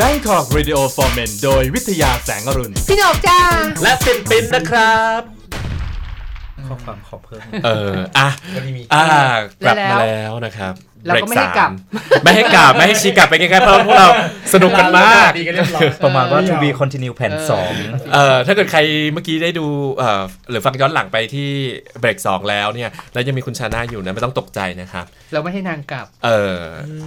Bangkok Radio for Men โดยวิทยาแสงอรุณ พี่หนกจ้า และปินปินนะครับ ข้อความขอเพิ่ม เออ อะ อ่ากลับมาแล้วนะครับ เราก็ไม่ให้กลับเบรสามไม่ให้กลับ ไม่ให้ชี้กลับไปไกลๆเพราะพวกเราสนุกกันมาก ประมาณว่า to be continue แผ่นสองเอ่อถ้าเกิดใครเมื่อกี้ได้ดูเอ่อหรือฟังย้อนหลังไปที่เบรกสองแล้วเนี่ย แล้วยังมีคุณชาน่าอยู่นะไม่ต้องตกใจนะครับ เราไม่ให้นางกลับ เอออ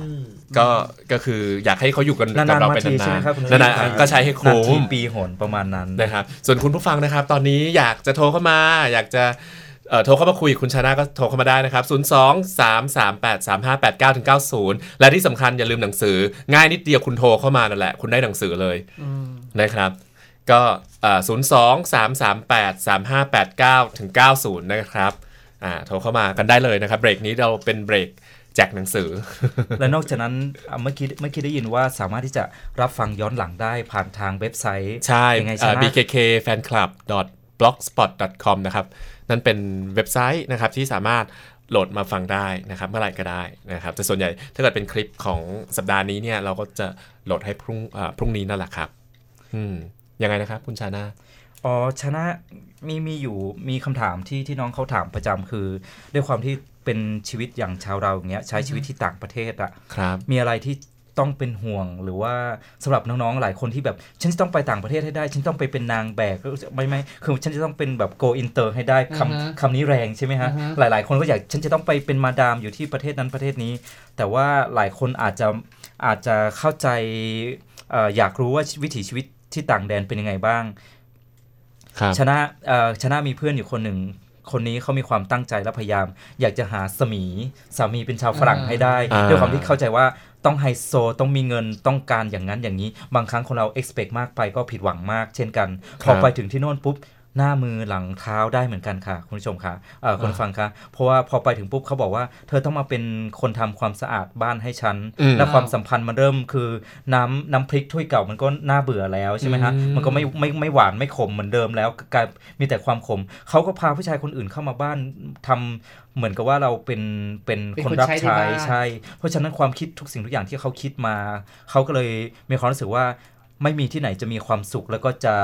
ก็ก็คืออยากให้เขาอยู่กันกับนานๆเรามาไปทีนาใช่ไหมนครับคุณๆนานๆก็ใช้ให้นาคุ้ทีมปีหนประมาณนั้นนะครับ ส่วนคุณผู้ฟังนะครับ ตอนนี้อยากจะโทรเข้ามา อยากจะเอ่อ โทรเข้ามาคุยกับคุณชาน่าก็โทรเข้ามาได้นะครับ 0 2 3 3 8 3 5 8 9ถึง90 และที่สำคัญอย่าลืมหนังสือ ง่ายนิดเดียวคุณโทรเข้ามานั่นแหละ คุณได้หนังสือเลยนะครับ ก็ศูนย์สองสามสามแปดสามห้าแปดเก้าถึงเก้าศูนย์นะครับอ่าโทรเข้ามากันได้เลยนะครับ เบรกนี้เราเป็นเบรกแจกหนังสือ และนอกจากนั้นอะเมื่อกี้เมื่อกี้ได้ยินว่าสามารถที่จะรับฟังย้อนหลังได้ผ่านทางเว็บไซต์ ใช่ยังไงเอ่อชนะ bkkfanclub.blogspot.com นะครับ นั่นเป็นเว็บไซต์นะครับที่สามารถโหลดมาฟังได้นะครับเมื่อไหร่ก็ได้นะครับแต่ส่วนใหญ่ถ้าเกิดเป็นคลิปของสัปดาห์นี้เนี่ยเราก็จะโหลดให้พรุ่งเอ่อพรุ่งนี้นั่นแหละครับอืมยังไงนะครับคุณชานาอ๋อชนะมีมีอยู่มีคำถามที่ที่น้องเขาถามประจำคือ ด้วยความที่เป็นชีวิตอย่างชาวเราอย่างเงี้ยใช้ชีวิตที่ต่างประเทศอะครับมีอะไรที่ ต้องเป็นห่วงหรือว่าสำหรับน้องๆหลายคนที่แบบฉันจะต้องไปต่างประเทศให้ได้ ฉันต้องไปเป็นนางแบกก็ไม่ไม่คือฉันจะต้องเป็นแบบ go inter ให้ได้อือฮะคำคำนี้แรงใช่ไหมฮะอือฮะหลาย ๆ คนก็อยากฉันจะต้องไปเป็นมาดามอยู่ที่ประเทศนั้นประเทศนี้ แต่ว่าหลายคนอาจจะอาจจะเข้าใจเอ่ออยากรู้ว่าวิถีชีวิตที่ต่างแดนเป็นยังไงบ้างครับชนะเอ่อชนะมีเพื่อนอยู่คนหนึ่งคนนี้เขามีความตั้งใจและพยายาม อยากจะหาสมีสามีเป็นชาวฝรั่งให้ได้อ่าด้วยความที่เข้าใจว่า ต้องไฮโซต้องมีเงินต้องการอย่างนั้นอย่างนี้ บางครั้งคนเรา expect มากไปก็ผิดหวังมาก เช่นกัน พอไปถึงที่โน่นปุ๊บ หน้ามือหลังเท้าได้เหมือนกันค่ะ คุณผู้ชมค่ะเอ่อคุณฟังคะเพราะว่าพอไปถึงปุ๊บเขาบอกว่า เธอต้องมาเป็นคนทำความสะอาดบ้านให้ฉันอืมและความสัมพันธ์มันเริ่มคือน้ำน้ำพริกถ้วยเก่ามันก็น่าเบื่อแล้วใช่ไหมฮะอืมมันก็ไม่ไม่ไม่หวานไม่ขมเหมือนเดิมแล้วกลายมีแต่ความขมเขาก็พาผู้ชายคนอื่นเข้ามาบ้านทำเหมือนกับว่าเราเป็นเป็นเป็นคนคนรับใช้ในใช้บ้านใช่ เพราะฉะนั้นความคิดทุกสิ่งทุกอย่างที่เขาคิดมา เขาก็เลยมีความรู้สึกว่า ไม่มีที่ไหนจะมีความสุขแล้วก็จะ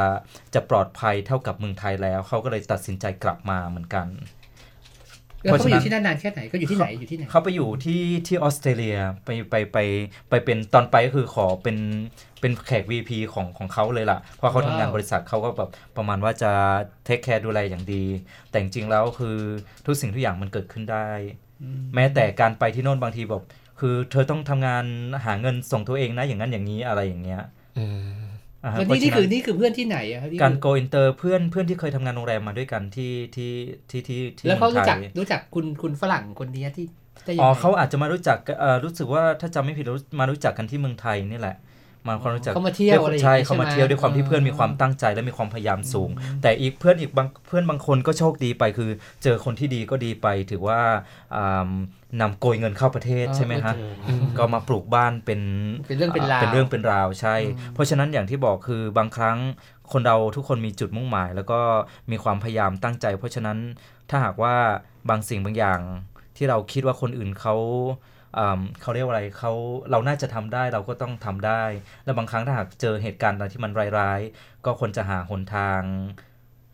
จะปลอดภัยเท่ากับเมืองไทยแล้ว เขาก็เลยตัดสินใจกลับมาเหมือนกันแล้วเขาไปอยู่ที่นั่นนานแค่ไหนก็อยู่ที่ไหนอยู่ที่ไหนเขาไปอยู่ที่ที่ออสเตรเลียไปไปไปไปเป็นตอนไปก็คือขอเป็นเป็นแขก VP ของของเขาเลยล่ะเพราะเขาทำงานว้าวบริษัทเขาก็แบบประมาณว่าจะเทคแคร์ดูแลอย่างดี แต่จริงๆแล้วคือทุกสิ่งทุกอย่างมันเกิดขึ้นได้ แม้แต่การไปที่โน่นบางทีแบบคือเธอต้องทำงานหาเงินส่งตัวเองนะอย่างนั้นอย่างนี้อะไรอย่างเงี้ยอืมอ่าฮะ แล้วเพราะนี่นี่ฉะคือนั้นนี่คือเพื่อนที่ไหนอะครับที่การ go inter เพื่อนเพื่อนที่เคยทำงานโรงแรมมาด้วยกันที่ที่ที่ที่ที่แล้วเขามืรู้องไทจักยรู้จักคุณคุณฝรั่งคนนี้ที่ได้ยังอ๋อไงเขาอาจจะมารู้จักเอ่อรู้สึกว่าถ้าจำไม่ผิดรู้มารู้จักกันที่เมืองไทยนี่แหละ มาความรู้จักเขามาเที่ยวอะไรอย่างใช่งี้เขามาใช่ไหเที่ยวด้วยความที่เพื่อนมีความตั้งใจและมีความพยายามสูง แต่อีกเพื่อนอีกบางเพื่อนบางคนก็โชคดีไปคือ เจอคนที่ดีก็ดีไปถือว่าอ่านำโกยเงินเข้าประเทศใช่ไหมฮะก็มาปลูกบ้านเป็นเป็นเรื่องเป็นราวเป็นเรื่องเป็นราวใช่ เพราะฉะนั้นอย่างที่บอกคือบางครั้งคนเราทุกคนมีจุดมุ่งหมาย แล้วก็มีความพยายามตั้งใจ เพราะฉะนั้นถ้าหากว่าบางสิ่งบางอย่างที่เราคิดว่าคนอื่นเขาอืม เขาเรียกว่าอะไรเขาเราน่าจะทำได้เราก็ต้องทำได้ และบางครั้งถ้าหากเจอเหตุการณ์อะไรที่มันร้ายๆ ก็ควรจะหาหนทาง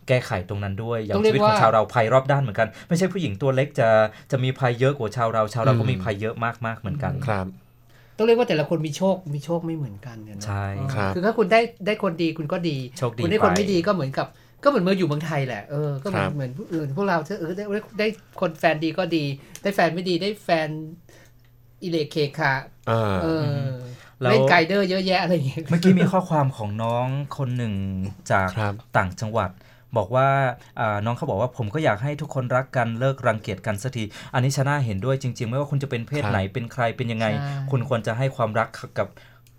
แก้ไขตรงนั้นด้วย อย่างต้องเรียชีกวิตของว่าชาวเราภัยรอบด้านเหมือนกัน ไม่ใช่ผู้หญิงตัวเล็กจะจะมีภัยเยอะกว่าชาวเรา ชาวเราก็อืมมีภัยเยอะมากๆเหมือนกันครับต้องเรียกว่าแต่ละคนมีโชคมีโชคไม่เหมือนกันเนี่ยเนอะใช่เออครับคือถ้าคุณได้ได้คนดีคุณก็ดีโชคดีคุณได้คนไปไม่ดีก็เหมือนกับก็เหมือนเมื่ออยู่เมืองไทยแหละ เออ ก็เหมือนครับเหมือนเหมือนพวกเราเออได้ได้ได้คนแฟนดีก็ดี ได้แฟนไม่ดีได้แฟน อิเลเคคาอ่าเออแล้วเล่นไกด์เดอร์เยอะแยะอะไรอย่างเงี้ยเมื่อกี้มีข้อความของน้องคนหนึ่งจากครับต่างจังหวัดบอกว่าอ่าน้องเขาบอกว่าผมก็อยากให้ทุกคนรักกันเลิกรังเกียจกันสักที อันนี้ชนะเห็นด้วยจริง ๆ ไม่ว่าคุณจะเป็นเพศครับไหนเป็นใครเป็นยังไงใช่คุณควรจะให้ความรักกับ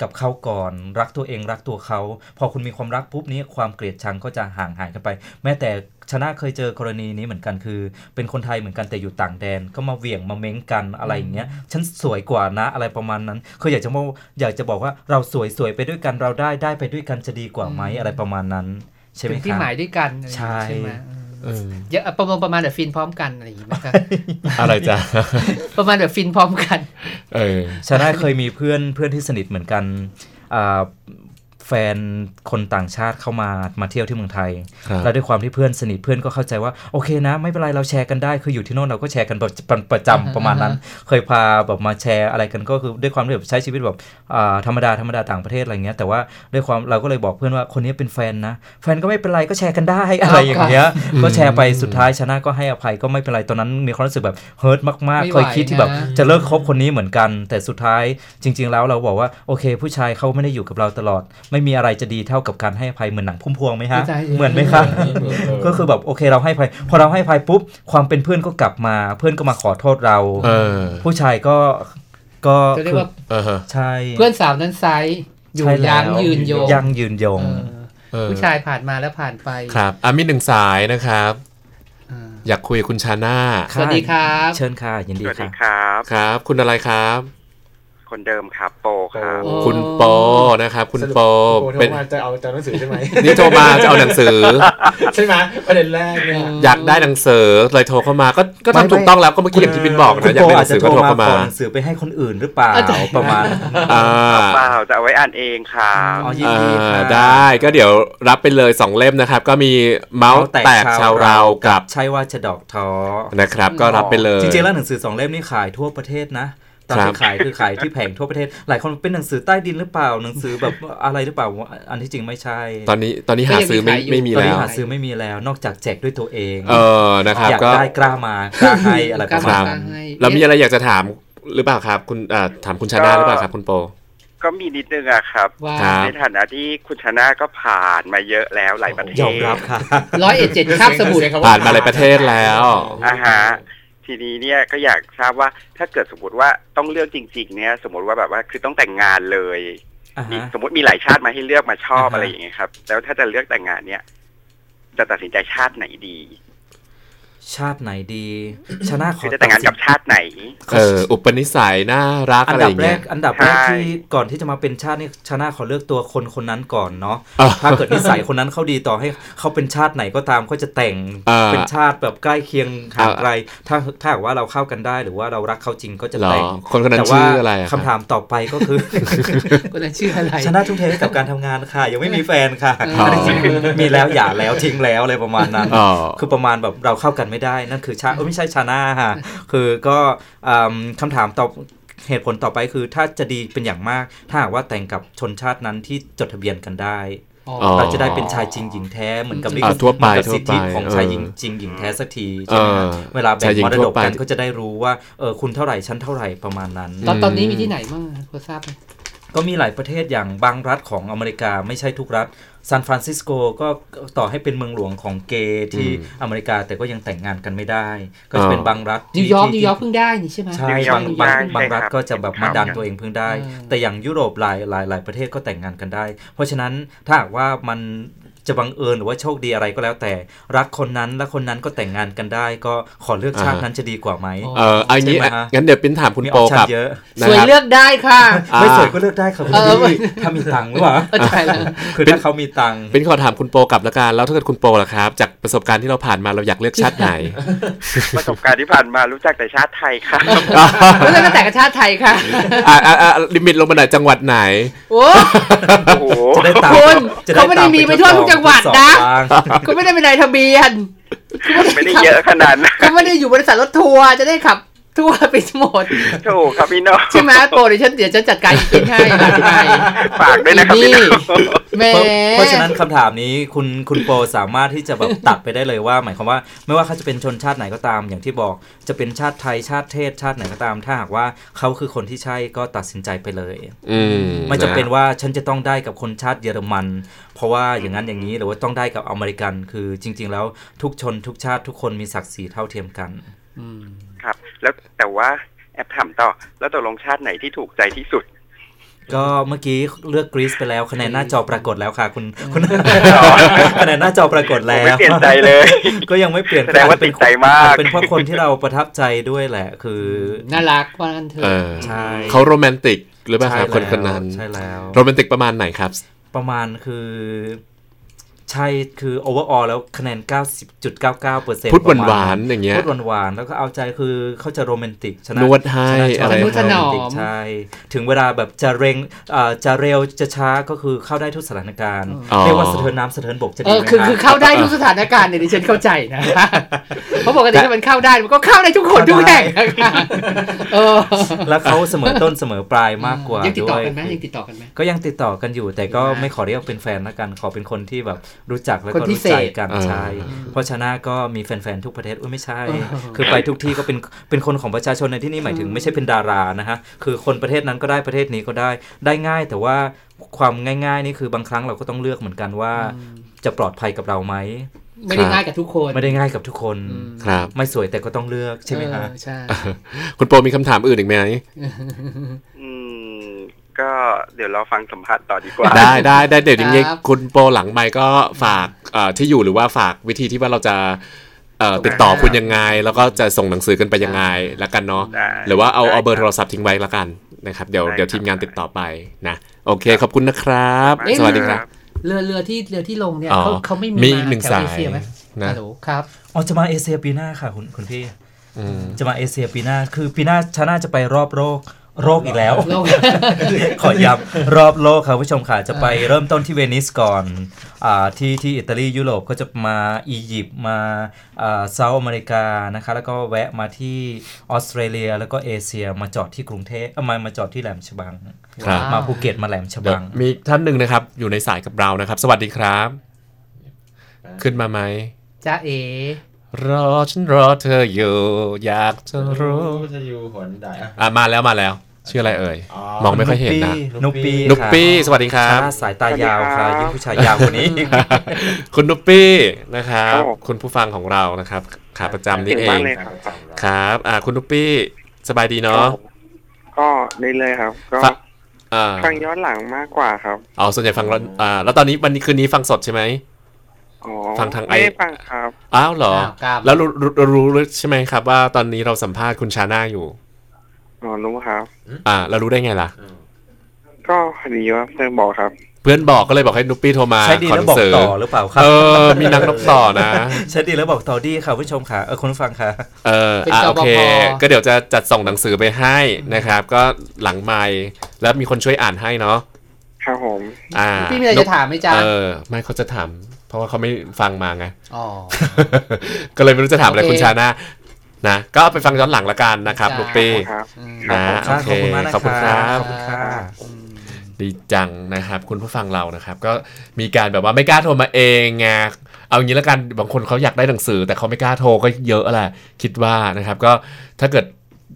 กับเขาก่อนรักตัวเองรักตัวเขา พอคุณมีความรักปุ๊บนี้ความเกลียดชังก็จะห่างหายกันไป แม้แต่ชนะเคยเจอกรณีนี้เหมือนกันคือ เป็นคนไทยเหมือนกันแต่อยู่ต่างแดน ก็มาเหวี่ยงมาเม้งกันอะไรอย่างเงี้ยฉันสวยกว่านะอะไรประมาณนั้นคืออยากจะบอกอยากจะบอกว่าเราสวยสวยไปด้วยกันเราได้ได้ไปด้วยกันจะดีกว่าไหมอะไรประมาณนั้น ใช่ไหมถึงคที่รับหมายด้วยกันอะไรอย่างเงี้ยใช่ใช่ไหม เออเยอะประมาณประมาณแบบฟินพร้อมกันอะไรอย่างเงี้ยนะครับอะไรจ้ะประมาณแบบฟินพร้อมกัน เออชนะเคยมีเพื่อนเพื่อนที่สนิทเหมือนกันอ่า แฟนคนต่างชาติเข้ามามาเที่ยวที่เมืองไทยครับแล้วด้วยความที่เพื่อนสนิทเพื่อนก็เข้าใจว่าโอเคนะ ไม่เป็นไรเราแชร์กันได้คืออยู่ที่โน่นเราก็แชร์กันประประประจำประมาณนั้น เคยพาแบบมาแชร์อะไรกันก็คือด้วยความที่แบบใช้ชีวิตแบบอ่าธรรมดาธรรมดาต่างประเทศอะไรเงี้ยแต่ว่าด้วยความเราก็เลยบอกเพื่อนว่าคนนี้เป็นแฟนนะ แฟนก็ไม่เป็นไรก็แชร์กันได้อะไรอย่างเงี้ยก็แชร์ไปสุดท้ายชนะก็ให้อภัยก็ไม่เป็นไรตอนนั้นมีความรู้สึกแบบเฮิร์ตมากไม่ๆไหวเคยคิดที่แบบนะจะเลิกคบคนนี้เหมือนกัน แต่สุดท้ายจริง ๆ แล้วเราบอกว่าโอเค ผู้ชายเขาไม่ได้อยู่กับเราตลอดไม่มีอะไรจะดีเท่ากับการให้อภัยเหมือนหนังพุ่มพวงไหมฮะใช่เหมือนไหมครับ ก็คือแบบโอเคเราให้อภัย พอเราให้อภัยปุ๊บความเป็นเพื่อนก็กลับมา เพื่อนก็มาขอโทษเราเออผู้ชายก็ก็จะเรียกว่าเออฮะใช่เพื่อนสาวนั้นไซส์อยู่ใช่แล้วยังยืนโยงยังยืนยงเออเออผู้ชายผ่านมาแล้วผ่านไปครับอะมีหนึ่งสายนะครับอ่าอยากคุยกับคุณชาน่าสวัสดีครับ เชิญค่ะยินสดีวัสดีค่ะครับ ครับ คุณอะไรครับ คนเดิมครับโปครับโอ้คุณโปนะครับคุณโปเป็เป็นนมาจะเอาจะเอาหนังสือใช่ไหมนี่โทรมาจะเอาหนังสือ ใช่ไหมประเด็นแรกเนี่ยอยากได้หนังสือเลยโทรเข้ามาก็ก็ไม่ทำถูกต้องแล้วก็เมื่อกี้อย่างที่บินบอกคุณนะอยาโปกได้หอานัจงจะสือโทก็รโทรมาเข้ามาขอหนังสือไปให้คนอื่นหรือเปล่าอะแต่ประมาณอ่าเปล่าจะเอาไว้อ่านเองครับอ๋อยินอ่ดีค่ะาได้ก็เดี๋ยวรับไปเลยสองเล่มนะครับ ก็มีเมาส์แตกชาวเรากับใช่ว่าจะดอกท้อนะครับ ก็รับไปเลยจริงๆแล้วหนังสือสองเล่มนี่ขายทั่วประเทศนะ ตอนครัที่บขายคือขายที่แผงทั่วประเทศ หลายคนเป็นหนังสือใต้ดินหรือเปล่าหนังสือแบบอะไรหรือเปล่าอันที่จริงไม่ใช่ ตอนนี้ตอนนี้หาซื้อไม่ก็ยังมีขายอยู่ไม่มีตอนแล้นี้วหาซื้อไม่มีแล้ว นอกจากแจกด้วยตัวเอง เออนะครับอยากก็ได้กล้ามากล้าให้อะไรประคมารัณบนั้นให้เรามีอะไรอยากจะถามหรือเปล่าครับ คุณอ่าถามคุณชาน่าหรือเปล่าครับ คุณโปก็มีนิดนึงอะครับว่าครับ ในฐานะที่คุณชนะก็ผ่านมาเยอะแล้วหลายประเทศยอมรับค่ะร้อยเอ็ดเจ็ดคาบสมุดผ่านมาหลายประเทศแล้วอ่าฮะ ทีนี้เนี่ยก็อยากทราบว่าถ้าเกิดสมมติว่าต้องเลือกจริง ๆ เนี่ย สมมติว่าแบบว่าคือต้องแต่งงานเลยอ่ามีฮะสมมติมีหลายชาติมาให้เลือกมาชอบอ่าฮะอะไรอย่างเงี้ยครับ แล้วถ้าจะเลือกแต่งงานเนี่ย จะตัดสินใจชาติไหนดี ชาติไหนดี ชนะขคืออจะแต่งงานกับชาติไหน เอออุปนิสัยน่ารักอันอะไรดัอบย่างแรเงี้กยอันดับแรกใช่ที่ก่อนที่จะมาเป็นชาตินี่ชนะขอเลือกตัวคนคนนั้นก่อนเนาะอ่าถ้าเกิดนิสัยคนนั้นเขาดีต่อให้เขาเป็นชาติไหนก็ตามก็จะแต่งอ่าเป็นชาติแบบใกล้เคียงห่างอ่าไกลถ้าถ้าหากว่าเราเข้ากันได้หรือว่าเรารักเขาจริงก็จะเหรอแต่งคนคนนั้นแต่ว่าชื่ออะไรอะครับคำถามต่อไปก็คือคนนั้นชื่ออะไรชนะทุ่มเทให้กับการทำงานค่ะ ยังไม่มีแฟนค่ะอ๋อจริงๆคือมีแล้วหย่าแล้วทิ้งแล้วอะไรประมาณนั้นอ๋อคือประมาณแบบเราเข้ากันไม่ได้ นั่นคือชาเออไม่ใช่ชาน่าค่ะ คือก็อืมคำถามต่อเหตุผลต่อไปคือถ้าจะดีเป็นอย่างมาก ถ้าหากว่าแต่งกับชนชาตินั้นที่จดทะเบียนกันได้อ๋ออ๋อเราจะได้เป็นชายจริงหญิงแท้เหมือนกับอืมลิอ่าทั่วไปเหมือนกับสิทธิทั่วไปของชายหญิงเออจริงหญิงแท้สักทีใช่ไหมฮะเออเวลาแบ่งชายหญิงมรดทั่กวไปกันก็จะได้รู้ว่าเออคุณเท่าไหร่ฉันเท่าไหร่ประมาณนั้น ตอนตอนนี้มีที่ไหนบ้างอะพอทราบไหม ก็มีหลายประเทศอย่างบางรัฐของอเมริกาไม่ใช่ทุกรัฐซานฟรานซิสโกก็ต่อให้เป็นเมืองหลวงของเกย์ที่อืมอเมริกาแต่ก็ยังแต่งงานกันไม่ได้ ก็จะเป็นอ๋อบางรัฐนิที่นิวยอร์กที่นิวยอร์กเพิ่งได้นี่ใช่ไหมใช่นิวยอร์บากงเพิ่งบางได้บางรัฐใช่ครับก็จะแบบมาดันตัวเองเพิ่งได้อืมแต่อย่างยุโรปหลายหลายหลายประเทศก็แต่งงานกันได้ เพราะฉะนั้นถ้าหากว่ามัน จะบังเอิญหรือว่าโชคดีอะไรก็แล้วแต่ รักคนนั้นและคนนั้นก็แต่งงานกันได้ ก็ขอเลือกชาติอ่าฮะนั้นจะดีกว่าไหมอ๋อเออเอาอย่างนี้ใช่ไหมฮะงั้นเดี๋ยวปิ้นถามคุณมีอโปอปชั่นกับเยอะนะสวยครับเลือกได้ค่ะอ่าไม่สวยก็เลือกได้ครับคุณเออพี่ถ้ามีตังค์หรือเปล่าเออใช่แล้วคือถ้าเขามีตังค์ปิ้นขอถามคุณโปกลับละกันแล้วถ้าเกิดคุณโปล่ะครับ จากประสบการณ์ที่เราผ่านมาเราอยากเลือกชาติไหน ประสบการณ์ที่ผ่านมารู้จักแต่ชาติไทยครับแล้วก็แต่งกับชาติไทยค่ะอ่าอ่าอ่าลิมิตลงมาหน่อยจังหวัดไหนโอ้โอ้โหจะได้ตามคุณจะเขาไม่ได้มีไปทั่วทุกจังหวัดนะทดสอบบ้างก็ไม่ได้เป็นนายทะเบียนไม่ได้เยอะขนาดนั้นก็ไม่ได้อยู่บริษัทรถทัวร์จะได้ขับ ทั่วไปหมดถูกครับพี่โน้องใช่ไหมโปรเดี๋ยวฉันเดี๋ยวฉันจัดการอีกทีให้หลังไมค์ฝากด้วยนะครับพี่โน้องแหม่เพราะเพราะฉะนั้นคำถามนี้คุณคุณโปสามารถที่จะแบบตัดไปได้เลยว่า หมายความว่า ไม่ว่าเขาจะเป็นชนชาติไหนก็ตาม อย่างที่บอกจะเป็นชาติไทยชาติเทศชาติไหนก็ตาม ถ้าหากว่าเขาคือคนที่ใช่ก็ตัดสินใจไปเลยอืมไม่จะเป็นว่าฉันจะต้องได้กับคนชาติเยอรมัน เพราะว่าอย่างนั้นอย่างนี้หรือว่าต้องได้กับอเมริกัน คือจริง ๆ แล้วทุกชนทุกชาติทุกคนมีศักดิ์ศรีเท่าเทียมกันครับ แล้วแต่ว่าแอบถามต่อ แล้วตกลงชาติไหนที่ถูกใจที่สุด ก็เมื่อกี้เลือกกรีซไปแล้วคะแนนหน้าจอปรากฏแล้วค่ะ คุณคุณคะแนนหน้าจอปรากฏผมแล้วไม่เปลี่ยนใจเลย ก็ยังไม่เปลี่ยนแสดงว่าติดใจมาก เป็นเพราะคนที่เราประทับใจด้วยแหละ คือน่ารักว่างั้นเถเออะอใช่เขาโรแมนติกหรือเปล่าครับใช่คนแล้วคนนั้นใช่แล้วโรแมนติกประมาณไหนครับ ประมาณคือ ใช่คือ overall แล้วคะแนน 90.99%พูดหวานๆอย่างเงี้ยพูดหวานๆแล้วก็เอาใจคือเขาจะโรแมนติกฉะนวดให้ฉะอะไรชบทนุถนอมโรแมติกใช่ถึงเวลาแบบจะเร่งอ่าจะเร็วจะช้าก็คือเข้าได้ทุกสถานการณ์อ๋อเรียกว่าสะเทินน้ำสะเทินบกจะเอดีอไหมคือฮะคือเข้าได้ทุกสถานการณ์เนี่ยดิฉันเข้าใจนะเพราะปกติถ้ามันเข้าได้มันก็เข้าได้ทุกคนทุกแห่งนะคะเออแล้วเขาเสมอต้นเสมอปลายมากกว่ายังติดต่อด้วยกันไหมยังติดต่อกันไหมก็ยังติดต่อกันอยู่แต่ก็นะไม่ขอเรียกเป็นแฟนละกันขอเป็นคนที่แบบรู้จักแล้วคนก็พิรู้เศษใจกันอ่าใช่เพราะชนะก็มีแฟนๆทุกประเทศอุ้ยไม่ใช่เออคือไปทุกที่ก็เป็นเป็นคนของประชาชนในที่นี้หมายถึงไม่ใช่เป็นดารานะฮะคือคนประเทศนั้นก็ได้ประเทศนี้ก็ได้ได้ง่าย แต่ว่าความง่าย ๆ นี่คือบางครั้งเราก็ต้องเลือกเหมือนกันว่า จะปลอดภัยกับเราไหมไม่ได้ง่ายกับทุกคน ไม่ได้ง่ายกับทุกคนอืมครับ ไม่สวยแต่ก็ต้องเลือกใช่ไหมฮะเออใช่ คุณโปมีคำถามอื่นอีกไหมอืม ก็เดี๋ยวเราฟังสัมภาษณ์ต่อดีกว่า ได้ได้ได้เดี๋ยวอย่างงี้ครับคุณโปหลังไมค์ก็ฝากเอ่อที่อยู่หรือว่าฝากวิธีที่ว่าเราจะเอ่อติดต่อคุณยังไง แล้วก็จะส่งหนังสือกันไปยังไงแล้วกันเนาะได้หรือว่าเอาได้เอาเบอร์คโทรับรศัพท์ทิ้งไว้แล้วกันนะครับเดี๋ยวได้เดี๋ยวครับทีมงานติดต่อไปนะโอเคขอบคุณนะครับเอ๊ะสวัสดีครับเรือเรือที่เรือที่ลงเนี่ยอ๋อเขาเขาไม่มีมีมาหนึ่งแถวสายเอเชียไหมนะฮัลโหลครับอ๋อจะมาเอเชียปีหน้าค่ะคุณคุณพี่อืมจะมาเอเชียปีหน้าคือปีหน้าชาน่าจะไปรอบโลก โรคอีกแล้วโลกขอย้ำรอบโลกครับผู้ชมค่ะ จะไปเริ่มต้นที่เวนิสก่อนอ่าที่ที่อิตาลียุโรปก็จะมาอียิปต์มาอ่าเซาท์อเมริกานะคะ แล้วก็แวะมาที่ออสเตรเลีย แล้วก็เอเชียมาจอดที่กรุงเทพเอ้ามามาจอดที่แหลมฉบังครับมาภูเก็ตมาแหลมฉเดี๋ยวบัง มีท่านหนึ่งนะครับ อยู่ในสายกับเรานะครับ สวัสดีครับ ขึ้นมาไหมจ้าเอ รอฉันรอเธออยู่ อยากจะรู้ จะอยู่หนใดอะอะมาแล้วมาแล้ว ชื่ออะไรเอ่ยอ๋อมองไม่ค่อยเห็นนะ นุปปี้นุปปี้สวัสดีครัชาบน่าสายตายาวสวัสดีครัค่ะบยิ่งผู้ชายยาวกว่านี้ คุณนุปปี้นะครับครับผมคุณผู้ฟังของเรานะครับ ขาประจำนี่เก่งเอมากงเลยครับครับอ่าคุณนุปปี้สบายดีเนาะก็เรื่อยๆครับ ก็ฟังอ่าฟังย้อนหลังมากกว่าครับอ๋อส่วนใหญ่ฟังแล้วอ่าแล้วตอนนี้วันนี้คืนนี้ฟังสดใช่ไหมอ๋อ ฟังทางไอไม่ได้ฟังครับอ้าวเหรออ้าวครับแล้วรู้รู้รู้รู้ใช่ไหมครับ ว่าตอนนี้เราสัมภาษณ์คุณชาน่าอยู่อ๋อรู้ครับ อ่าเรารู้ได้ไงล่ะ ก็พอดีว่าเพื่อนบอกครับ เพื่อนบอกก็เลยบอกให้นุปปี้โทรมาใช่ดีขอแล้หวนับอกงสือต่อหรือเปล่าครับเออมีนักนกต่อนะใช่ดีแล้วบอกต่อดีค่ะผู้ชมค่ะเออคุณผู้ฟังค่ะ เออเป็นอะจโอปภเค ก็เดี๋ยวจะจัดส่งหนังสือไปให้นะครับ ก็หลังไมค์แล้วมีคนช่วยอ่านให้เนาะครับผม อ่าพี่มีอะไรจะถามไหมจ๊ะเออไม่เขาจะถาม เพราะว่าเขาไม่ฟังมาไงอ๋อก็เลยไม่รู้จะถามอะไรโอเคคุณชาน่านะก็ไปฟังย้อนหลังละกันนะครับจ้านุปปี้ครับอืมนะครัโอบเคขอบคุณมากนะขอบคุณครับขอบคุณค่ะอืมดีจังนะครับ คุณผู้ฟังเรานะครับ ก็มีการแบบว่าไม่กล้าโทรมาเองไงเอางี้แล้วกันบางคนเขาอยากได้หนังสือ แต่เขาไม่กล้าโทรก็เยอะแหละคิดว่านะครับ ก็ถ้าเกิด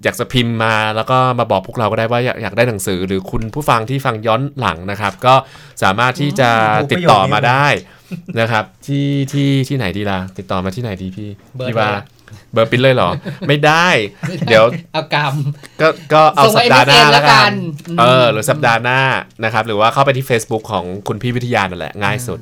อยากจะพิมพ์มาแล้วก็มาบอกพวกเราก็ได้ว่าอยากอยากได้หนังสือ หรือคุณผู้ฟังที่ฟังย้อนหลังนะครับ ก็สามารถที่จะโอ้โหติดต่อประโยคนี้มาได้นะครับ ที่ที่ที่ไหนดีล่ะติดต่อมาที่ไหนดีพี่เบอร์ พี่ว่าอะไรอะเบอร์ปิ้นเลยเหรอ ไม่ได้ เดี๋ยวเอากรรม ก็ก็เอาส่งสัมาปดาห์หน้า MSN แล้วกันอืมเออหรือสัปดาห์หน้านะครับ หรือว่าเข้าไปที่ Facebook ของคุณพี่วิทยานั่นแหละง่ายสุด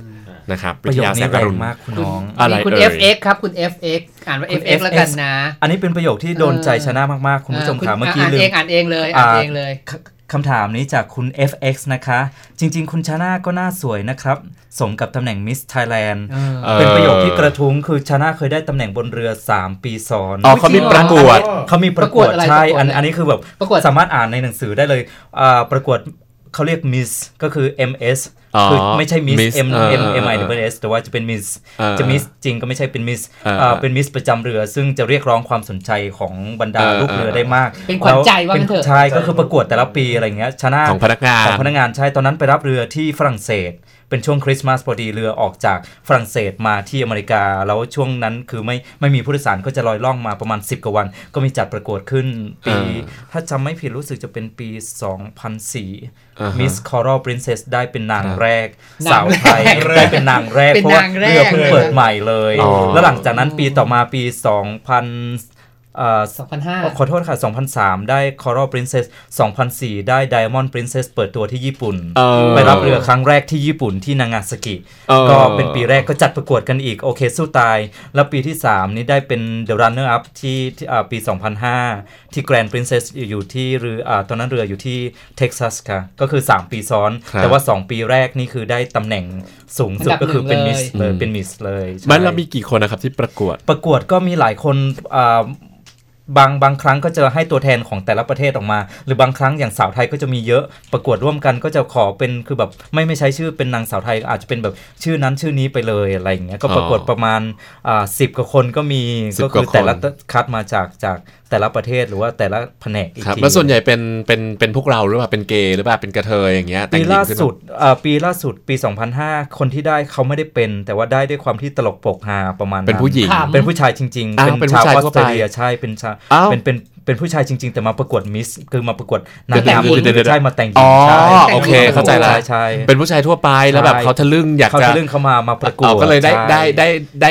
นะครับปวิระทโยคยาแสนี้งแรอรุงณมากคุณน้องอะไรนี่คุณเอ่ย FX ครับคุณ FX อ่านว่าคุณ FX แล้วกัน FX นะ อันนี้เป็นประโยคที่โดนใจชนะมากๆ คุณผู้ชมค่ะเมื่อกี้อ่านลืเอมงอ่านเองเลยอ่านเองเลยคคำถามนี้จากคุณ FX นะคะ จริง ๆ คุณชาน่าก็น่าสวยนะครับ สมกับตำแหน่งมิสไทยแลนด์เออเออเป็นประโยคที่กระทุ้งคือชาน่าเคยได้ตำแหน่งบนเรือ 3 ปีซ้อนอ๋อเขามีประกวดเขามีประกวดประกวดอะไรใช่ประกวดอันอะไรอันนี้คือแบบประกวดสามารถอ่านในหนังสือได้เลยอ่าประกวด เขาเรียกมิสก็คือ MS อ๋อคือไม่ใช่มิส Miss M เออ M M I เออ W S แต่ว่าจะเป็นมิสเออจะมิสจริงก็ไม่ใช่เป็นมิสเอออ่าเป็นมิสประจำเรือ ซึ่งจะเรียกร้องความสนใจของบรรดาเออลูกเรือได้มาก เป็นขวัญใจว่างั้นเถอะใช่ก็คือประกวดแต่ละปีอะไรเงี้ยชนะของพนักงานของพนักงานใช่ตอนนั้นไปรับเรือที่ฝรั่งเศส เป็นช่วงคริสต์มาสพอดีเรือออกจากฝรั่งเศสมาที่อเมริกา แล้วช่วงนั้นคือไม่ไม่มีผู้โดยสารก็จะลอยล่องมาประมาณ 10 กว่าวัน ก็มีจัดประกวดขึ้นปีอ่าถ้าจำไม่ผิดรู้สึกจะเป็นปีอ่า2004ฮะ Miss Coral Princess ได้เป็นนางครับแรกนางสาวไทยแรกได้เป็นนางแรกเป็นเพราะว่านางแรกเรือเพิ่งเลยเปิดใหม่เลยอ๋อแล้วหลังจากนั้นปีต่อมาปี 2000เอ่อ 2005 ขอโทษค่ะ 2003 ได้ Coral Princess 2004 ได้ Diamond Princess เปิดตัวที่ญี่ปุ่นเออไปรับเรือครั้งแรกที่ญี่ปุ่นที่นางาซากิเออก็เป็นปีแรกก็จัดประกวดกันอีก โอเคสู้ตาย แล้วปีที่ 3 นี่ได้เป็น The Runner Up ที่ที่อ่าปี 2005 ที่ Grand Princess อยู่ที่เรืออ่าตอนนั้นเรืออยู่ที่เท็กซัสค่ะ ก็คือ 3 ปีซ้อนครับแต่ว่า 2 ปีแรกนี่คือได้ตำแหน่งสูงสุดอันดับก็คือเป็นหนึ่มิงสเลยเลยเป็นมิสเลยใช่มันเรามีกี่คนนะครับที่ประกวดประกวดก็มีหลายคนอ่า บางบางครั้งก็จะให้ตัวแทนของแต่ละประเทศออกมา หรือบางครั้งอย่างสาวไทยก็จะมีเยอะประกวดร่วมกันก็จะขอเป็นคือแบบไม่ไม่ใช้ชื่อเป็นนางสาวไทยอาจจะเป็นแบบชื่อนั้นชื่อนี้ไปเลยอะไรอย่างเงี้ยก็ประกวดอ๋อประมาณอ่าสิบกว่าคนก็มี10ก็คือกว่าคนแต่ละคัดมาจากจาก แต่ละประเทศหรือว่าแต่ละแผนกอีกครับทีแล้วส่วนใหญ่เป็นเป็นเป็นพวกเราหรือเปล่าเป็นเกย์หรือเปล่าเป็นกระเทยอย่างเงี้ยแต่ปีงหญิงล่าขึ้นมสุดอ่าปีล่าสุดปี 2005 คนที่ได้เขาไม่ได้เป็น แต่ว่าได้ด้วยความที่ตลกปกฮาประมาณเป็นผู้หญิงขำเป็นผู้ชายจริงๆอ้าวเป็นผู้ชาวชายออทั่สวเตไปรเลียใช่เป็นชาวอ้าวเป็นเป็นเป็นผู้ชายจริง ๆ แต่มาประกวดมิสคือมาประกวดนางเดี๋ยวงามเดี๋ยวเดี๋ยวเดี๋ยวใช่มาแต่งหญิอ๋งอใช่โอเคเข้าใจละใช่ใช่เป็นผู้ชายทั่วไปแล้วแบบใช่เขาทะลึ่งอยากเขาจะจะเรื่องเขามามาประกวอ๋อดก็เลยได้ใช่ได้ได้ได้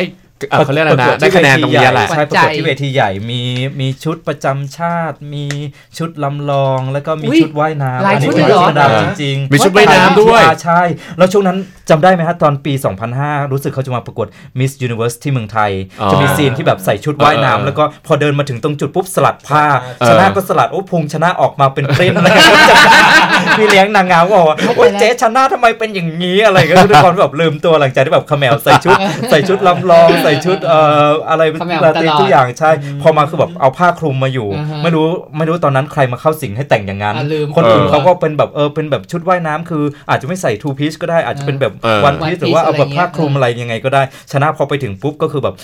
เอ่อเขาเรียกอะไรนะได้คะแนนตรงนี้แหละใช่ประกวดที่เวทีใหญ่มีมีชุดประจำชาติ มีชุดลำลองแล้วก็มีอุ๊ยชุดว่ายน้ำหลายอันนี้ชุดเลยเหรอธรรมดาจริงๆมีชุดว่ายน้ำด้วยอ่าใช่แล้วช่วงนั้นจำได้ไหมฮะตอนปี 2005 รู้สึกเขาจะมาประกวด Miss Universe ที่เมืองไทยอ๋อจะมีซีนที่แบบใส่ชุดว่ายเออเออน้ำแล้วก็พอเดินมาถึงตรงจุดปุ๊บสลัดผ้าเออชนะก็สลัดโอ้พุงชนะออกมาเป็นปริ้นอะไรก็จะพี่เลี้ยงนางงามก็บอกว่าโอ้ยเจ๊ชนะทำไมเป็นอย่างนี้อะไรก็ทุกคนแบบลืมตัวหลังจากที่แบบเขมวใส่ชุด ใส่ชุดลำลองใส่ชุดเอ่ออะไรเขมวราตรีตลอดทุกอย่างใช่ พอมาคือแบบเอาผ้าคลุมมาอยู่อ่าฮะไม่รู้ไม่รู้ตอนนั้นใครมาเข้าสิงให้แต่งอย่างนั้นอะลืมคนอื่นเออเขาก็เป็นแบบเออเป็นแบบชุดว่ายน้ำคือ อาจจะไม่ใส่ทูพีชก็ได้อาจจะเป็นแบบเออวันพีช One หรือว่าเอาแบบ Piece ผ้าคลุมอะไรอะไรยังไงก็ได้ ชนะพอไปถึงปุ๊บก็คือแบบ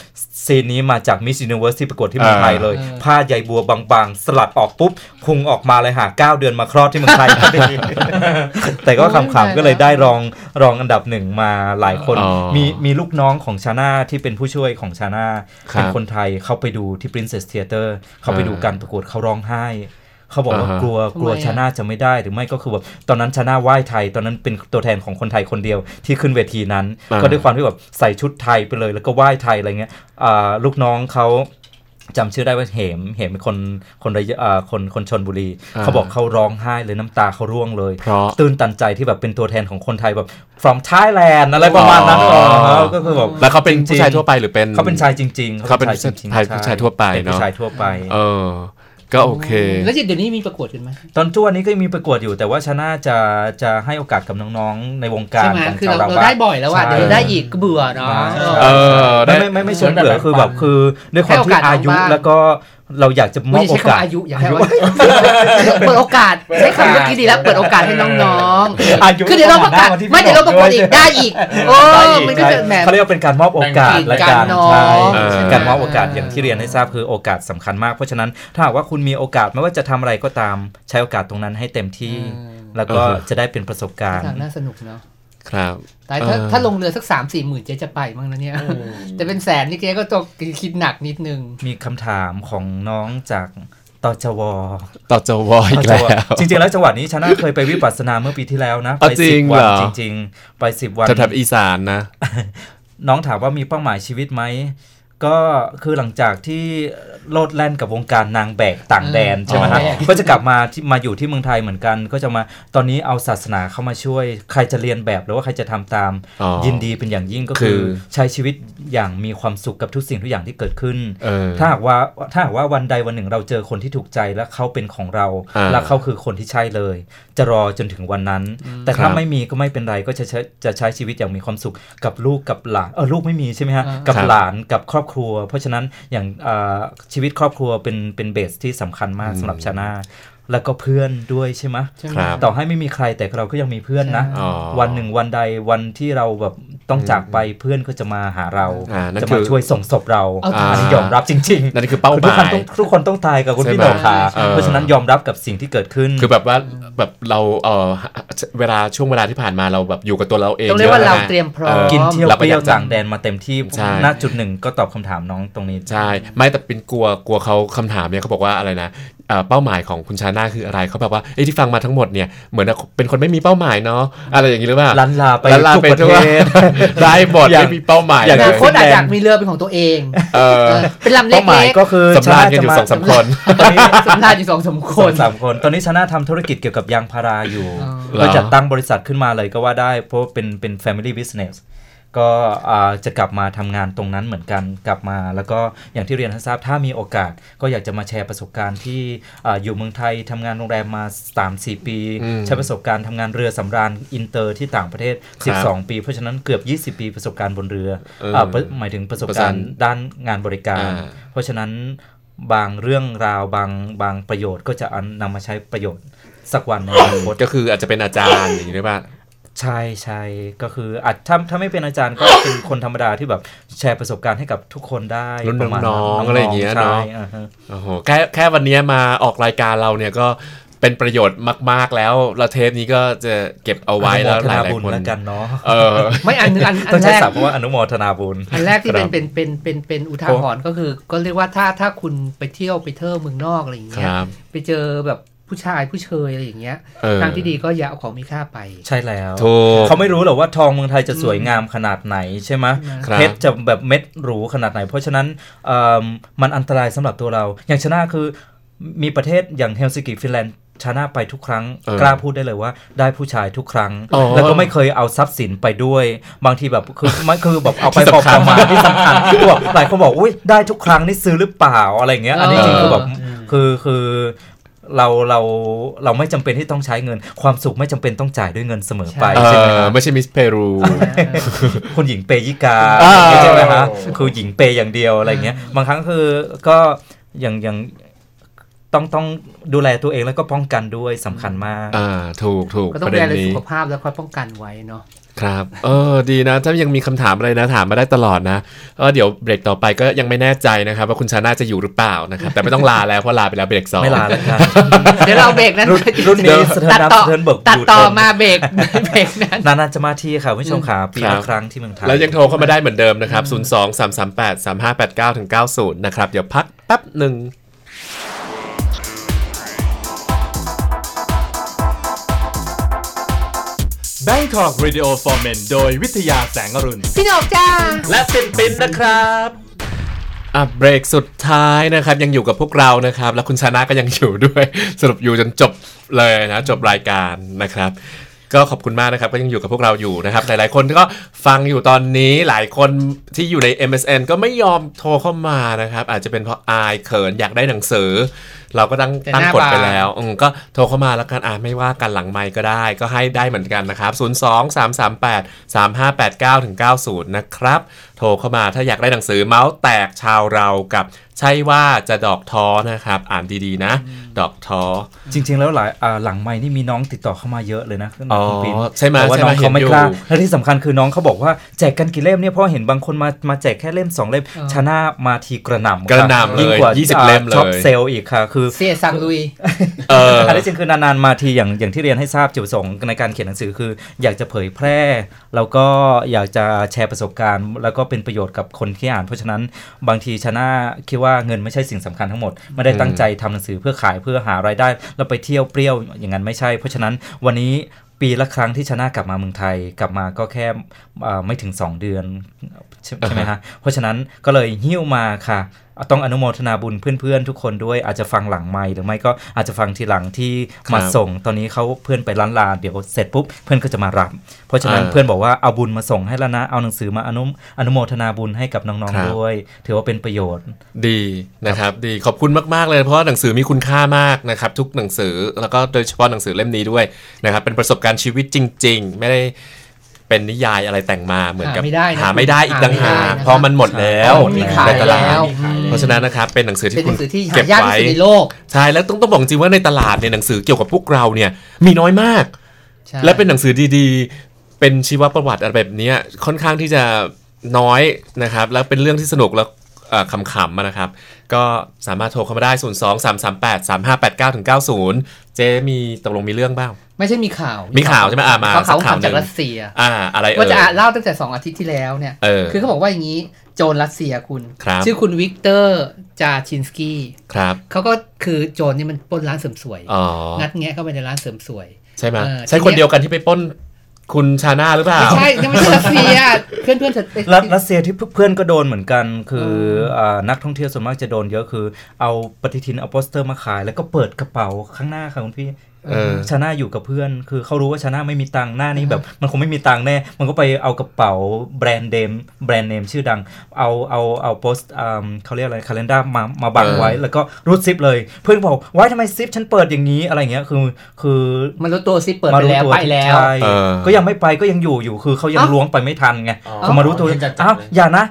ซีนนี้มาจากมิส s u น i เว r ร์สที่ประกวดที่เมืองไทยเลยเออผ้าใยบัวบางๆ สลัดออกปุ๊บพุงออกมาเลยหาเก้าเดือนมาคลอดที่เมืองไทยแต่ก็ขำๆก็เลยได้รองรองอันดับหนึ่งมาหลายคนอ๋อมีมีลูกน้องของชาน่าที่เป็นผู้ช่วยของชาน่าครับเป็นคนไทยเข้าไปดูที่ Princess Theater เขาไปดูอ่าการประกวดเขาร้องไห้เขาบอกว่าอ่าฮะกลัวกลัวทำไมอะชาน่าจะไม่ได้หรือไม่ก็คือแบบตอนนั้นชาน่าไหว้ไทย ตอนนั้นเป็นตัวแทนของคนไทยคนเดียวที่ขึ้นเวทีนั้นอ่าก็ด้วยความที่แบบใส่ชุดไทยไปเลย แล้วก็ไหว้ไทยอะไรเงี้ยอ่าลูกน้องเขา จำชื่อได้ว่าเหมเหมเป็นคนคนระยอ่าคนคนชนบุรีอ่าเขาบอกเขาร้องไห้เลยน้ำตาเขาร่วงเลย เพราะตื่นตันใจที่แบบเป็นตัวแทนของคนไทยแบบ from Thailand อะไรประมาณนั้นอ๋อเออก็คือแบบแล้วเขาเป็นจริงๆผู้ชายทั่วไปหรือเป็นเขาเป็นชายจริง ๆ เขาเป็นชายจริงๆชายผู้ชายทั่วไปเป็นเนอะผู้ชายทั่วไป เออ ก็โอเค แล้วเดี๋ยวนี้มีประกวดกันไหมตอนทุกวันนี้ก็ยังมีประกวดอยู่แต่ว่าชนะจะจะให้โอกาสกับน้องๆในวงกาใช่รไหมของคือชาวเราเราเราได้บ่อยแล้วอะใช่เดี๋ยวได้อีกก็เบื่อเนาะใช่เออได้ไม่ไม่ไม่ไม่เชิงเบื่อคือแบบคือด้วยความให้โอที่กาสอายุน้องบ้างแล้วก็ เราอยากจะมไม่อบโอใช่คำกาว่าสอายุอย่าให้ว่าเปิดโอกาสใช้คำเมื่อกี้ดีแล้วเปิดโอกาสให้น้องอายุๆคือเดี๋ยวเราประกาศหันหน้ที่ไม่เดี๋ยวเราประกวดอีกได้อีกโอ้ได้อีกมันก็จะแหมเขาเรียกว่าเป็นการมอบโอกาสแบ่งและกัการนเนอะใช่เออการมอบโอกาสอย่างที่เรียนให้ทราบคือโอกาสสำคัญมาก เพราะฉะนั้นถ้าหากว่าคุณมีโอกาสไม่ว่าจะทำอะไรก็ตามใช้โอกาสตรงนั้นให้เต็มที่ แล้วก็เออจะได้เป็นประสบการณ์ทางน่าสนุกเนาะครับ แต่ถ้าเออถ้าลงเรือสักสามสี่หมื่นเจ๊จะไปมั้งนะเนี่ยแต่เป็นแสนนี่เจ๊ก็ต้องคิดหนักนิดนึง มีคำถามของน้องจากตจวต่อจวอีกแล้วจริง ๆ แล้วจังหวัดนี้ชนะเคยไปวิปัสสนาเมื่อปีที่แล้วนะอ๋อไปจริสิงบวัเหรอจริง ๆ ไปสิบวันแถบๆอีสานนะ น้องถามว่ามีเป้าหมายชีวิตไหม ก็คือหลังจากที่โลดแล่นกับวงการนางแบกต่างแดนใช่ไหมฮะอ๋อก็จะกลับมาที่มาอยู่ที่เมืองไทยเหมือนกัน ก็จะมาตอนนี้เอาศาสนาเข้ามาช่วย ใครจะเรียนแบบหรือว่าใครจะทำตามอ๋อยินดีเป็นอย่างยิ่งก็คืคืออใช้ชีวิตอย่างมีความสุขกับทุกสิ่งทุกอย่างที่เกิดขึ้นเออถ้าหากว่าถ้าหากว่าวันใดวันหนึ่งเราเจอคนที่ถูกใจและเขาเป็นของเราอ่าและเขาคือคนที่ใช่เลย จะรอจนถึงวันนั้น แต่คถ้ารับไม่มีก็ไม่เป็นไรก็จะใช้จะใช้ชีวิตอย่างมีความสุขกับลูกกับหลานเออลูกไม่มีใช่ไหมฮะอ่ากับครับหลานกับครอบครัวเพราะฉะนั้นอย่างอ่าชีวิตครอบครัวเป็นเป็นเบสที่สำคัญมากอืมสำหรับชานาแล้วก็เพื่อนด้วยใช่ไหมใช่ไหมครับต่อให้ไม่มีใครแต่เราก็ยังมีเพื่อนนะอ๋อวันหนึ่งวันใดวันที่เราแบบ ต้องจากไปเพื่อนก็จะมาหาเราอ่านั่นจะคืมาอช่วยส่งศพเราเอาอันนี้ยอมรับจริง ๆ นั่นคือเป้าหทุกมาคนยต้องทุกคนต้องตายกับคุณใช่พี่ไหมโหนงค่ะเออเพราะฉะนั้นยอมรับกับสิ่งที่เกิดขึ้น คือแบบว่าแบบเราเออเวลาช่วงเวลาที่ผ่านมาเราแบบอยู่กับตัวเราเองต้องเรียกว่าะเรานะเตรียมพร้อมกินเที่ยวเราเปก็รี้อยยวกจะต่างแดนมาเต็มที่ใช่ณจุดหนึ่งก็ตอบคำถามน้องตรงนี้ใช่ไม่แต่เป็นกลัวกลัวเขาคำถามเนี่ยเขาบอกว่าอะไรนะเอ่อเป้าหมายของคุณชาน่าคืออะไรเขาแบบว่าเอ้ยที่ฟังมาทั้งหมดเนี่ยเหมือนเป็นคนไม่มีเป้าหมายเนาะอะไรอย่างนี้หรือเปล่าลันลาไปลันลาทุกไปประทั่เทวศได้หมดอย่างไม่มีเป้าหมายอย่างอนาเลยคตอาจฟินแลนด์อยากมีเรือเป็นของตัวเองเออเออเป็นลำเล็เป้าหมายกก็คือสำราญกันอยู่ชสองสามคนตอนนี้ๆสำราญอยู่สองสามคคนนสามคน ตอนนี้ชาน่าทำธุรกิจเกี่ยวกับยางพาราอยู่อ๋อเหรอก็จัดตั้งบริษัทขึ้นมาเลยก็ว่าได้เพราะว่าเป็นเป็น family business ก็อ่าจะกลับมาทำงานตรงนั้นเหมือนกันกลับมา แล้วก็อย่างที่เรียนให้ทราบถ้ามีโอกาสก็อยากจะมาแชร์ประสบการณ์ที่อ่าอยู่เมืองไทยทำงานโรงแรมมา 3-4 ปีอืมใช้ประสบการณ์ทำงานเรือสำราญอินเตอร์ที่ต่างประเทศครับ12 ปี เพราะฉะนั้นเกือบ 20 ปีประสบการณ์บนเรือเอออ่าหมายถึงประสบการณ์ด้านงานบริการอ่าเพราะฉะนั้นบางเรื่องราวบางบางประโยชน์ก็จะเอานำมาใช้ประโยชน์สักวันในอนาคตก็คืออาจจะเป็นอาจารย์อย่างนี้ได้ป่ะ ใช่ใช่ก็คืออาจถ้าถ้าไม่เป็นอาจารย์ก็เป็นคนธรรมดาที่แบบแชร์ประสบการณ์ให้กับทุกคนได้รุ่นประมาณน้องๆอะไรอย่างเงี้ยใช่เนาะอ่าฮะโอ้โหแค่แค่วันนี้มาออกรายการเราเนี่ยก็เป็นประโยชน์มาก ๆ แล้วแล้วเทปนี้ก็จะเก็บเอาไว้แล้วอนุโมทหลานายบุญๆคนแล้วกันเนาะเออไม่อันหนึงอันอัต้องนใช้แรกศัพท์เพราะว่าอนุโมทนาบุญอันแรกที่ครัเป็นบเป็นเป็นเป็นเป็นอุทาหรณ์ก็คือ ก็เรียกว่าถ้าถ้าคุณไปเที่ยวไปเที่ยวเมืองนอกอะไรอย่างคเงี้ยรับไปเจอแบบ ผู้ชายผู้เชยอะไรอย่างเงี้ยเออทางที่ดีก็อย่าเอาของมีค่าไป ใช่แล้วถูกเขาไม่รู้หรอกว่าทองเมืองไทยจะสวยงามขนาดไหนใช่ไหมครับเพชรจะแบบเม็ดหรูขนาดไหน เพราะฉะนั้นเอิ่มมันอันตรายสำหรับตัวเรา อย่างชนะคือมีประเทศอย่างเฮลซิงกิฟินแลนด์ชนะไปทุกครั้งเออกล้าพูดได้เลยว่าได้ผู้ชายทุกครั้งอ๋อแล้วก็ไม่เคยเอาทรัพย์สินไปด้วย บางทีแบบคือมันคือแบบเอาไปที่พอสำคัญประมาณที่สำคัญคือแบบหลายคนบอกอุ้ยได้ทุกครั้งนี่ซื้อหรือเปล่าอะไรอย่างเงี้ยอันนี้จริงคือแบบคือคือ เราเราเราไม่จำเป็นที่ต้องใช้เงิน ความสุขไม่จำเป็นต้องจ่ายด้วยเงินเสมอไปเอใช่ไหมอครับไม่ใช่มิสเปรูคุณหญิงเปยิกาอ่าใช่ไหมฮะคือหญิงเปย์อย่างเดียวอะไรเงี้ย บางครั้งคือก็อย่างอย่างต้องต้องดูแลตัวเองแล้วก็ป้องกันด้วยสำคัญมากอ่าถูกถูกก็ต้อปงระดูเด็แลนเรื่องนี้สุขภาพแล้วค่อยป้องกันไว้เนาะ ครับ เออ ดีนะ ถ้ายังมีคำถามอะไรนะ ถามมาได้ตลอดนะเออเดี๋ยวเบรกต่อไปก็ยังไม่แน่ใจนะครับ ว่าคุณชาน่าจะอยู่หรือเปล่านะครับ แต่ไม่ต้องลาแล้วเพราะลาไปแล้วเบรกสองไม่ลาแล้วกันเดี๋ยวเราเบรกนั้นรุ่นรุ่นนี้สะเทินตัดน้ำต่อสะเทินบกตัดอยู่ต่อเทินมาเบรกเบรกนั้นนานๆจะมาที่ค่ะคุณผู้ชมขาปีครัละบครั้งที่เมืองไทย แล้วยังโทรเข้ามาได้เหมือนเดิมนะครับ 0 2 3 3 8 3 5 8 9ถึง90 นะครับ เดี๋ยวพักแป๊บหนึ่ง Bangkok Radio for Men โดยวิทยาแสงอรุณ พี่หนกจ้า และปินปินนะครับอะเบรกสุดท้ายนะครับ ยังอยู่กับพวกเรานะครับ แล้วคุณชานะก็ยังอยู่ด้วย สรุปอยู่จนจบเลยนะ จบรายการนะครับ ก็ขอบคุณมากนะครับ ก็ยังอยู่กับพวกเราอยู่นะครับ หลายๆคนก็ฟังอยู่ตอนนี้หลายคนที่อยู่ใน MSN ก็ไม่ยอมโทรเข้ามานะครับ อาจจะเป็นเพราะอายเขินอยากได้หนังสือ เราก็ตั้งแต่ตั้งหน้ากฎไปบานแล้วอืมก็โทรเข้ามาแล้วกันอ่าไม่ว่ากันหลังไมค์ก็ได้ ก็ให้ได้เหมือนกันนะครับ 0 2 3 3 8 3 5 8 9ถึง90 นะครับ โทรเข้ามาถ้าอยากได้หนังสือเมาส์แตกชาวเรากับใช่ว่าจะดอกท้อนะครับ อ่านดีๆนะ ดอกท้อจริง ๆ แล้วหลายอ่าหลังไม่นี่มีน้องติดต่อเข้ามาเยอะเลยนะอ๋อคุณปิ่นใช่ไหมแต่ว่าใช่ไหมน้องเขาไม่เห็นอยู่กล้าและที่สำคัญคือน้องเขาบอกว่าแจกกันกี่เล่มเนี่ยเพราะเห็นบางคนมามาแจกแค่เล่มสองเล่มเออชาน่ามาทีกระหน่ำกระหน่ำเลยยิ่งกว่า20เล่มเลย shop sale อีกค่ะ คือเสียสังลุยเอออันนี้จริงคือนานๆมาทีอย่างอย่างที่เรียนให้ทราบจุดประสงค์ในการเขียนหนังสือคือ อยากจะเผยแพร่ แล้วก็อยากจะแชร์ประสบการณ์ แล้วก็เป็นประโยชน์กับคนที่อ่าน เพราะฉะนั้นบางทีชาน่าคิดว่าเงินไม่ใช่สิ่งสำคัญทั้งหมด ไม่ได้ตั้งใจทำหนังสือเพื่อขายเพื่อหารายได้แล้วไปเที่ยวเปรี้ยวอย่างนั้นไม่ใช่ เพราะฉะนั้นวันนี้ปีละครั้งที่ชนะกลับมาเมืองไทยกลับมาก็แค่เอ่อไม่ถึง 2 เดือนใช่ใช่ไหมฮะเพราะฉะนั้นก็เลยหิ้วมาค่ะ ต้องอนุโมทนาบุญเพื่อนๆ ทุกคนด้วยอาจจะฟังหลังไม่หรือไม่ก็อาจจะฟังทีหลังที่มาครับส่ง ตอนนี้เขาเพื่อนไปร้านลาเดี๋ยวเสร็จปุ๊บเพื่อนก็จะมารับ เพราะฉะนั้นอ่าเพื่อนบอกว่าเอาบุญมาส่งให้แล้วนะเอาหนังสือมาอนุอนุโมทนาบุญให้กับน้องครับๆด้วย ถือว่าเป็นประโยชน์ ดีนะครับ ดีขอบคุณมากๆเลยเพราะว่าหนังสือมีคุณค่ามากนะครับ ทุกหนังสือแล้วก็โดยเฉพาะหนังสือเล่มนี้ด้วยนะครับ เป็นประสบการณ์ชีวิตจริง ๆ ไม่ได้ เป็นนิยายอะไรแต่งมาเหมือนกับหาไม่ได้นะหาไม่ได้อีกต่างหาหาไม่กได้นะครับเพราะมันหมดแล้วมันมีขายในตลาดแล้ว เพราะฉะนั้นนะครับเป็นหนังสือเป็นที่หคุนัณงสือที่เก็หาบยากที่ไว้สุดในโลก ใช่แล้วต้องต้องบอกจริงว่าในตลาดเนี่ยหนังสือเกี่ยวกับพวกเราเนี่ยมีน้อยมาก ใช่และเป็นหนังสือดีๆ เป็นชีวประวัติอะไรแบบเนี้ยค่อนข้างที่จะน้อยนะครับ แล้วเป็นเรื่องที่สนุกแล้วเอ่อขำๆอะนะครับ ก็สามารถโทรเข้ามาได้ 0 2 3 3 8 3 5 8 9ถึง90 เจมีตกลงมีเรื่องเปล่า ไม่ใช่มีข่าว มีข่าวใช่ไหมอะมาเขาสัเขากข่าวข่าวจากหนึ่งรัสเซีย อ่า อะไรว่าเอ่จะยเล่าตั้งแต่2อาทิตย์ที่แล้วเนี่ยเออคือเขาบอกว่าอย่างนี้โจรรัสเซียคุณครับชื่อคุณวิกเตอร์จาชินสกี้ครับเขาก็คือโจรนี่มันปล้นร้านเสริมสวยอ๋องัดแงะเข้าไปในร้านเสริมสวย ใช่ไหมเออใช่คนเดียวกันที่ไปปล้นคุณชาน่าหรือเปล่า ไม่ใช่ยังไม่ใช่รัสเซียเพื่อนเพื่อนๆเธอรัสรัสเซียที่เพื่อนก็โดนเหมือนกัน คืออ่านักท่องเที่ยวส่วนมากจะโดนเยอะคือ เอาปฏิทินเอาโปสเตอร์มาขาย แล้วก็เปิดกระเป๋าข้างหน้าค่ะคุณพี่เออ ชาน่าอยู่กับเพื่อน คือเขารู้ว่าชาน่าไม่มีตังค์หน้านี้แบบ มันคงไม่มีตังค์แน่ มันก็ไปเอากระเป๋าแบรนด์เดมแบรนด์เนมชื่อดัง เอาเอาเอาโปสอ่าเขาเรียกอะไรคาล endar มามาบังเออไว้ แล้วก็รูดซิปเลย เพื่อนบอกว้ายทำไมซิปฉันเปิดอย่างนี้อะไรเงี้ยคือ คือมันรู้ตัวซิเปิดมาไปรู้แล้วตัวไปแล้วใช่เออก็ยังไม่ไปก็ยังอยู่อยู่คือเขายังเอ้าล้วงไปไม่ทันไงอ๋อเขามารู้ตัวยังจะจับอ้าวเลยอย่านะ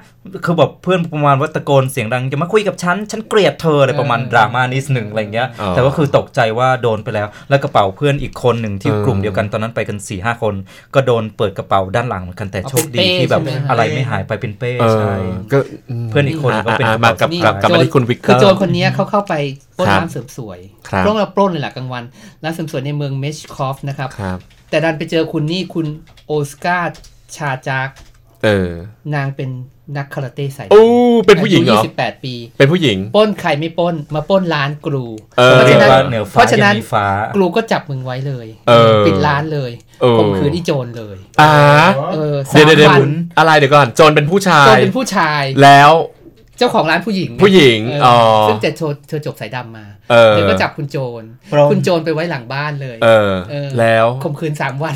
คือแบบเพื่อนประมาณว่าตะโกนเสียงดังจะมาคุยกับฉัน ฉันเกลียดเธออะไรประมาณดราม่านิดหนึ่งอะไรเงี้ยอ๋อแต่ว่าคือตกใจว่าโดนไปแล้ว แล้วกระเป๋าเพื่อนอีกคนหนึ่งที่เออกลุ่มเดียวกันตอนนั้นไปกัน4ี่ห้าคน ก็โดนเปิดกระเป๋าด้านหลังเหมือนกันแต่เอาโชคเป็นดีเป้ที่แบบใช่ไหมอะไรไม่หายไปเป็นเป้เออใช่ก็เพื่อนอีกคนก็เป็นอะมากับนี่กับกลับมาที่คุณวิกเตคืออโจรร์คนนี้เขาเข้าไปปล้นครับร้านเสริมสวยครับปล้นเราปล้นเลยแหละกลางวันร้านเสริมสวยในเมืองเมชคอฟนะครับครับแต่ดันไปเจอคุณนี่คุณโอสการ์ชาจากเออนางเป็น นักคาราเต้สายโอ้เป็นผู้หญิงเหรออายุ28 ปี เป็นผู้หญิงปล้นใครไม่ปล้น มาปล้นร้านกรูเออเพราะเรียฉะกนั้นว่าเหนือฟ้าเพราะฉะนั้นยังมีฟ้ากรูก็จับมึงไว้เลยเออปิดร้านเลยเออข่มขืนอีโจรเลยอ่าเออเดี๋ยวสามเดี๋ยวเดี๋ยววันอะไรเดี๋ยวก่อนโจรเป็นผู้ชาโจรยเป็นผู้ชายแล้ว เจ้าของร้านผู้หญิงผู้หญิงเอ๋อซึ่งแต่เธอเธอจบสายดำมาเออเธอก็จับคุณโจรปล้นคุณโจรไปไว้หลังบ้านเลยเออเออ แล้วข่มขืนสามวัน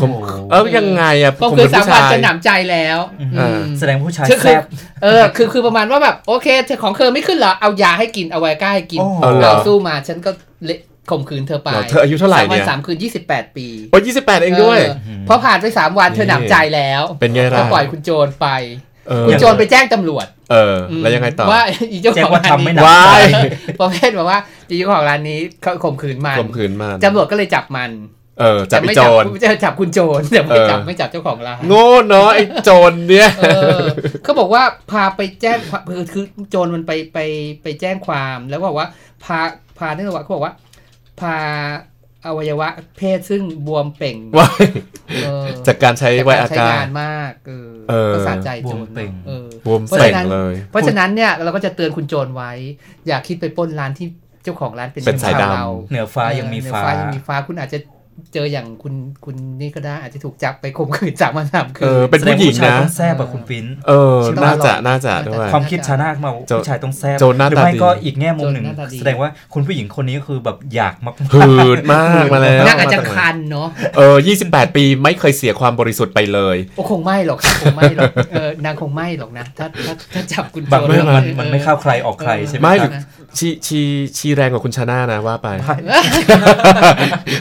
ข่มเออยังไงอะข่มผมขืเป็นนสามผู้วันชายจะหนำใจแล้วเออมแสดงผู้ชายคือคืแซ่อบเออคือคือประมาณว่าแบบโอเคเธอของเธอไม่ขึ้นเหรอเอายาให้กินเอาไว้ก้าให้กินโอ้เอาเหรอเราสู้มาฉันก็เละข่มขืนเธอไปเหรอเธออายุเท่าไหร่สามวัเนี่ยสามคืนยี่สิบแปดปีโอ้ยี่สิบแปดเองด้วยเออพอผ่านไปสามวันเธอหนำใจแล้ว เป็นไงล่ะก็ปล่อยคุณโจรไปเออ คุณโจรไปแจ้งตำรวจ เออ แล้วยังไงต่อว่าอีเจ้าแจ้ขงองว่าร้านทำไม่นี้หนักว้ายประเภทบอกว่าอีเจ้าของร้านนี้เขาข่มขืนมันข่มขืนมันตำรวจก็เลยจับมัน เออจับแต่ไอ้ไม่โจจับรไม่จับคุณโจรแต่ไม่จับเออไม่จับเจ้าของร้านโง่เนาะไอ้โจรเนี่ยเออเขาบอกว่าพาไปแจ้งความคือคือโจรมันไปไปไปแจ้งความแล้วก็บอกว่าพาพาเนี่ยว่าเขาบอกว่า พา อวัยวะเพศซึ่งบวมเป่งว่าเออจากการใช้ไวอาใช้ก้างานมากเออเออก็สะใจโจรบวมเป่งเออบวมเพราะเป่งฉะนั้นเลย เพราะฉะนั้นเนี่ยเราก็จะเตือนคุณโจรไว้ อย่าคิดไปปล้นร้านที่เจ้าของร้านเป็นเป็นสายดำชวเราเหนือฟ้ายังมีเออฟ้าเหนือยังมีฟ้าคุณอาจจะ เจออย่างคุณคุณนี่ก็ได้อาจจะถูกจับไปข่มขืนสามวันสามคืเออเป็นแสดผู้งหญิงผู้ชายนะต้องแซ่บอะคุณปิ้นเออคิดว่าน่าจะหรอน่าจะด้วยความคิดชานาคมาว่าโจผู้ชายต้องแซ่บโจรหน้ารือตาไม่ดีก็อีกแง่มุมหนึ่งโจรหน้าตาดีแสดงว่าคุณผู้หญิงคนนี้ก็คือแบบอยากมากหืดมากมาแล้วนางอาจจะคันเนาะเออ28ปีไม่เคยเสียความบริสุทธิ์ไปเลยโอ้คงไม่หรอกครับคงไม่หรอกเออนางคงไม่หรอกนะถ้าถ้าถ้าจับคุณโจบางรเรื่องแล้วมันมันไม่เข้าใครออกใครใช่ไหมไม่คหรืรับอชีชีชีแรงกว่าคุณชาน่านะว่าไป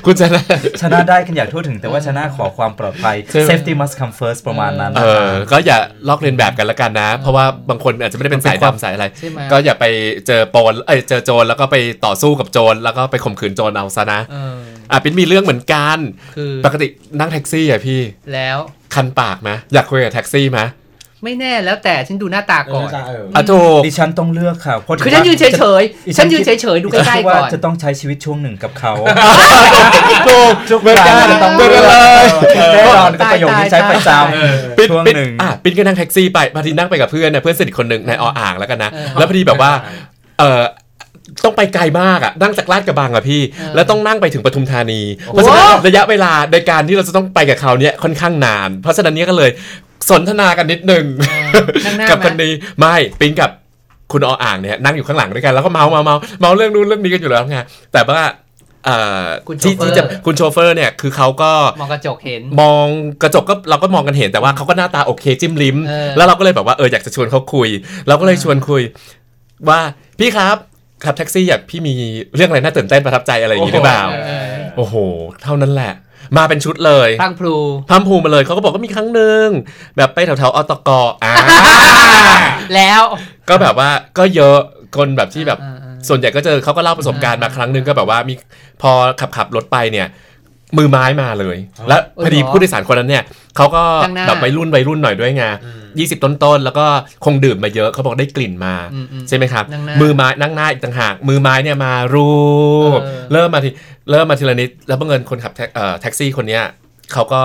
คุณชาน่าชนะได้กันอย่างทั่วถึงแต่ว่าชนะขอความปลอดภัยใช่ไหม safety must come first ประมาณนั้น เออ ก็อย่าลอกเลียนแบบกันละกันนะ เพราะว่าบางคนอาจจะไม่ได้เป็นสายดำสายอะไรใช่ไหมก็อย่าไปเจอโปนเอ้ยเจอโจรแล้วก็ไปต่อสู้กับโจรแล้วก็ไปข่มขืนโจรเอาซะนะเอออะปิ๊นมีเรื่องเหมือนกัน คือปกตินั่งแท็กซี่อะพี่ แล้วคันปากไหมอยากคุยกับแท็กซี่ไหม ไม่แน่แล้วแต่ฉันดูหน้าตาก่อนเอออะถูกดิฉันต้องเลือกค่ะเพราะคือฉันยืนเฉยดิๆฉันยืนเฉยๆดูใกล้คิดๆว่าก่อนจะต้องใช้ชีวิตช่วงหนึ่งกับเขาถูกทุกเหมือนคกัรั้นงจะต้องเหมือนกันเลยแน่นอนก็ประโยคนี้ใช้ประจปิ๊นำช่วงปิ๊นหนึ่งอะปิ๊นก็นั่งแท็กซี่ไปพอดีนั่งไปกับเพื่อนนะเพื่อนสนิทคนหนึ่งในออ่างแล้วกันนะเออแล้วพอดีแบบว่าเออต้องไปไกลมากอะนั่งจากลาดกระบังอะพี่เออแล้วต้องนั่งไปถึงปทุมธานี เพราะฉะนั้นโอ้ระยะเวลาในการที่เราจะต้องไปกับเขาเนี่ยค่อนข้างนาน เพราะฉะนั้นเนี้ก็เลย สนทนากันนิดนึงนั่งหน้ากับไหมคนนี้ไม่ปิ๊นกับคุณออ่างเนี่ยนั่งอยู่ข้างหลังด้วยกันแล้วก็เมาเมาเมาเมาเรื่องนู้นเรื่องนี้กันอยู่แล้วไงแต่ว่าเอ่อคุณที่โชเฟอร์ที่จะคุณโชเฟอร์เนี่ยคือเขาก็มองกระจกเห็น มองกระจกก็เราก็มองกันเห็นแต่ว่าเขาก็หน้าตาโอเคจิ้มลิ้มเออแล้วเราก็เลยแบบว่าเอออยากจะชวนเขาคุย เราก็เลยชวนคุย ว่าพี่ครับขับแท็กซี่อยากพี่มีเรื่องอะไรน่าตื่นเต้นประทับใจอะไรอย่างนี้หรือเปล่าเออโอ้โห เท่านั้นแหละ มาเป็นชุดเลยพรังพลูพัมพูมาเลยเขาก็บอกว่ามีครั้งหนึ่งแบบไปแถวๆอตกอ่าแล้ว ก็แบบว่าก็เยอะคนแบบที่แบบเออเออส่วนใหญ่ก็เจอเขาก็เล่าประสบการณ์มาครั้งหนึ่งก็แบบว่ามีพอขับขับรถไปเนี่ย มือไม้มาเลย แล้วพอดีผู้โดยสารคนนั้นเนี่ย เขาก็ข้างหน้าแบบวัยรุ่นวัยรุ่นหน่อยด้วยไงยี่สิบต้นๆ แล้วก็คงดื่มมาเยอะเขาบอกได้กลิ่นมาอืมอืมใช่ไหมครับนั่งหน้ามือไม้นั่งหน้าอีกต่างหาก มือไม้เนี่ยมารูปเออเริ่มมาทีเริ่มมาทีละนิด แล้วบังเอิญคนขับแท็กเอ่อแท็กซี่คนเนี้ยเขาก็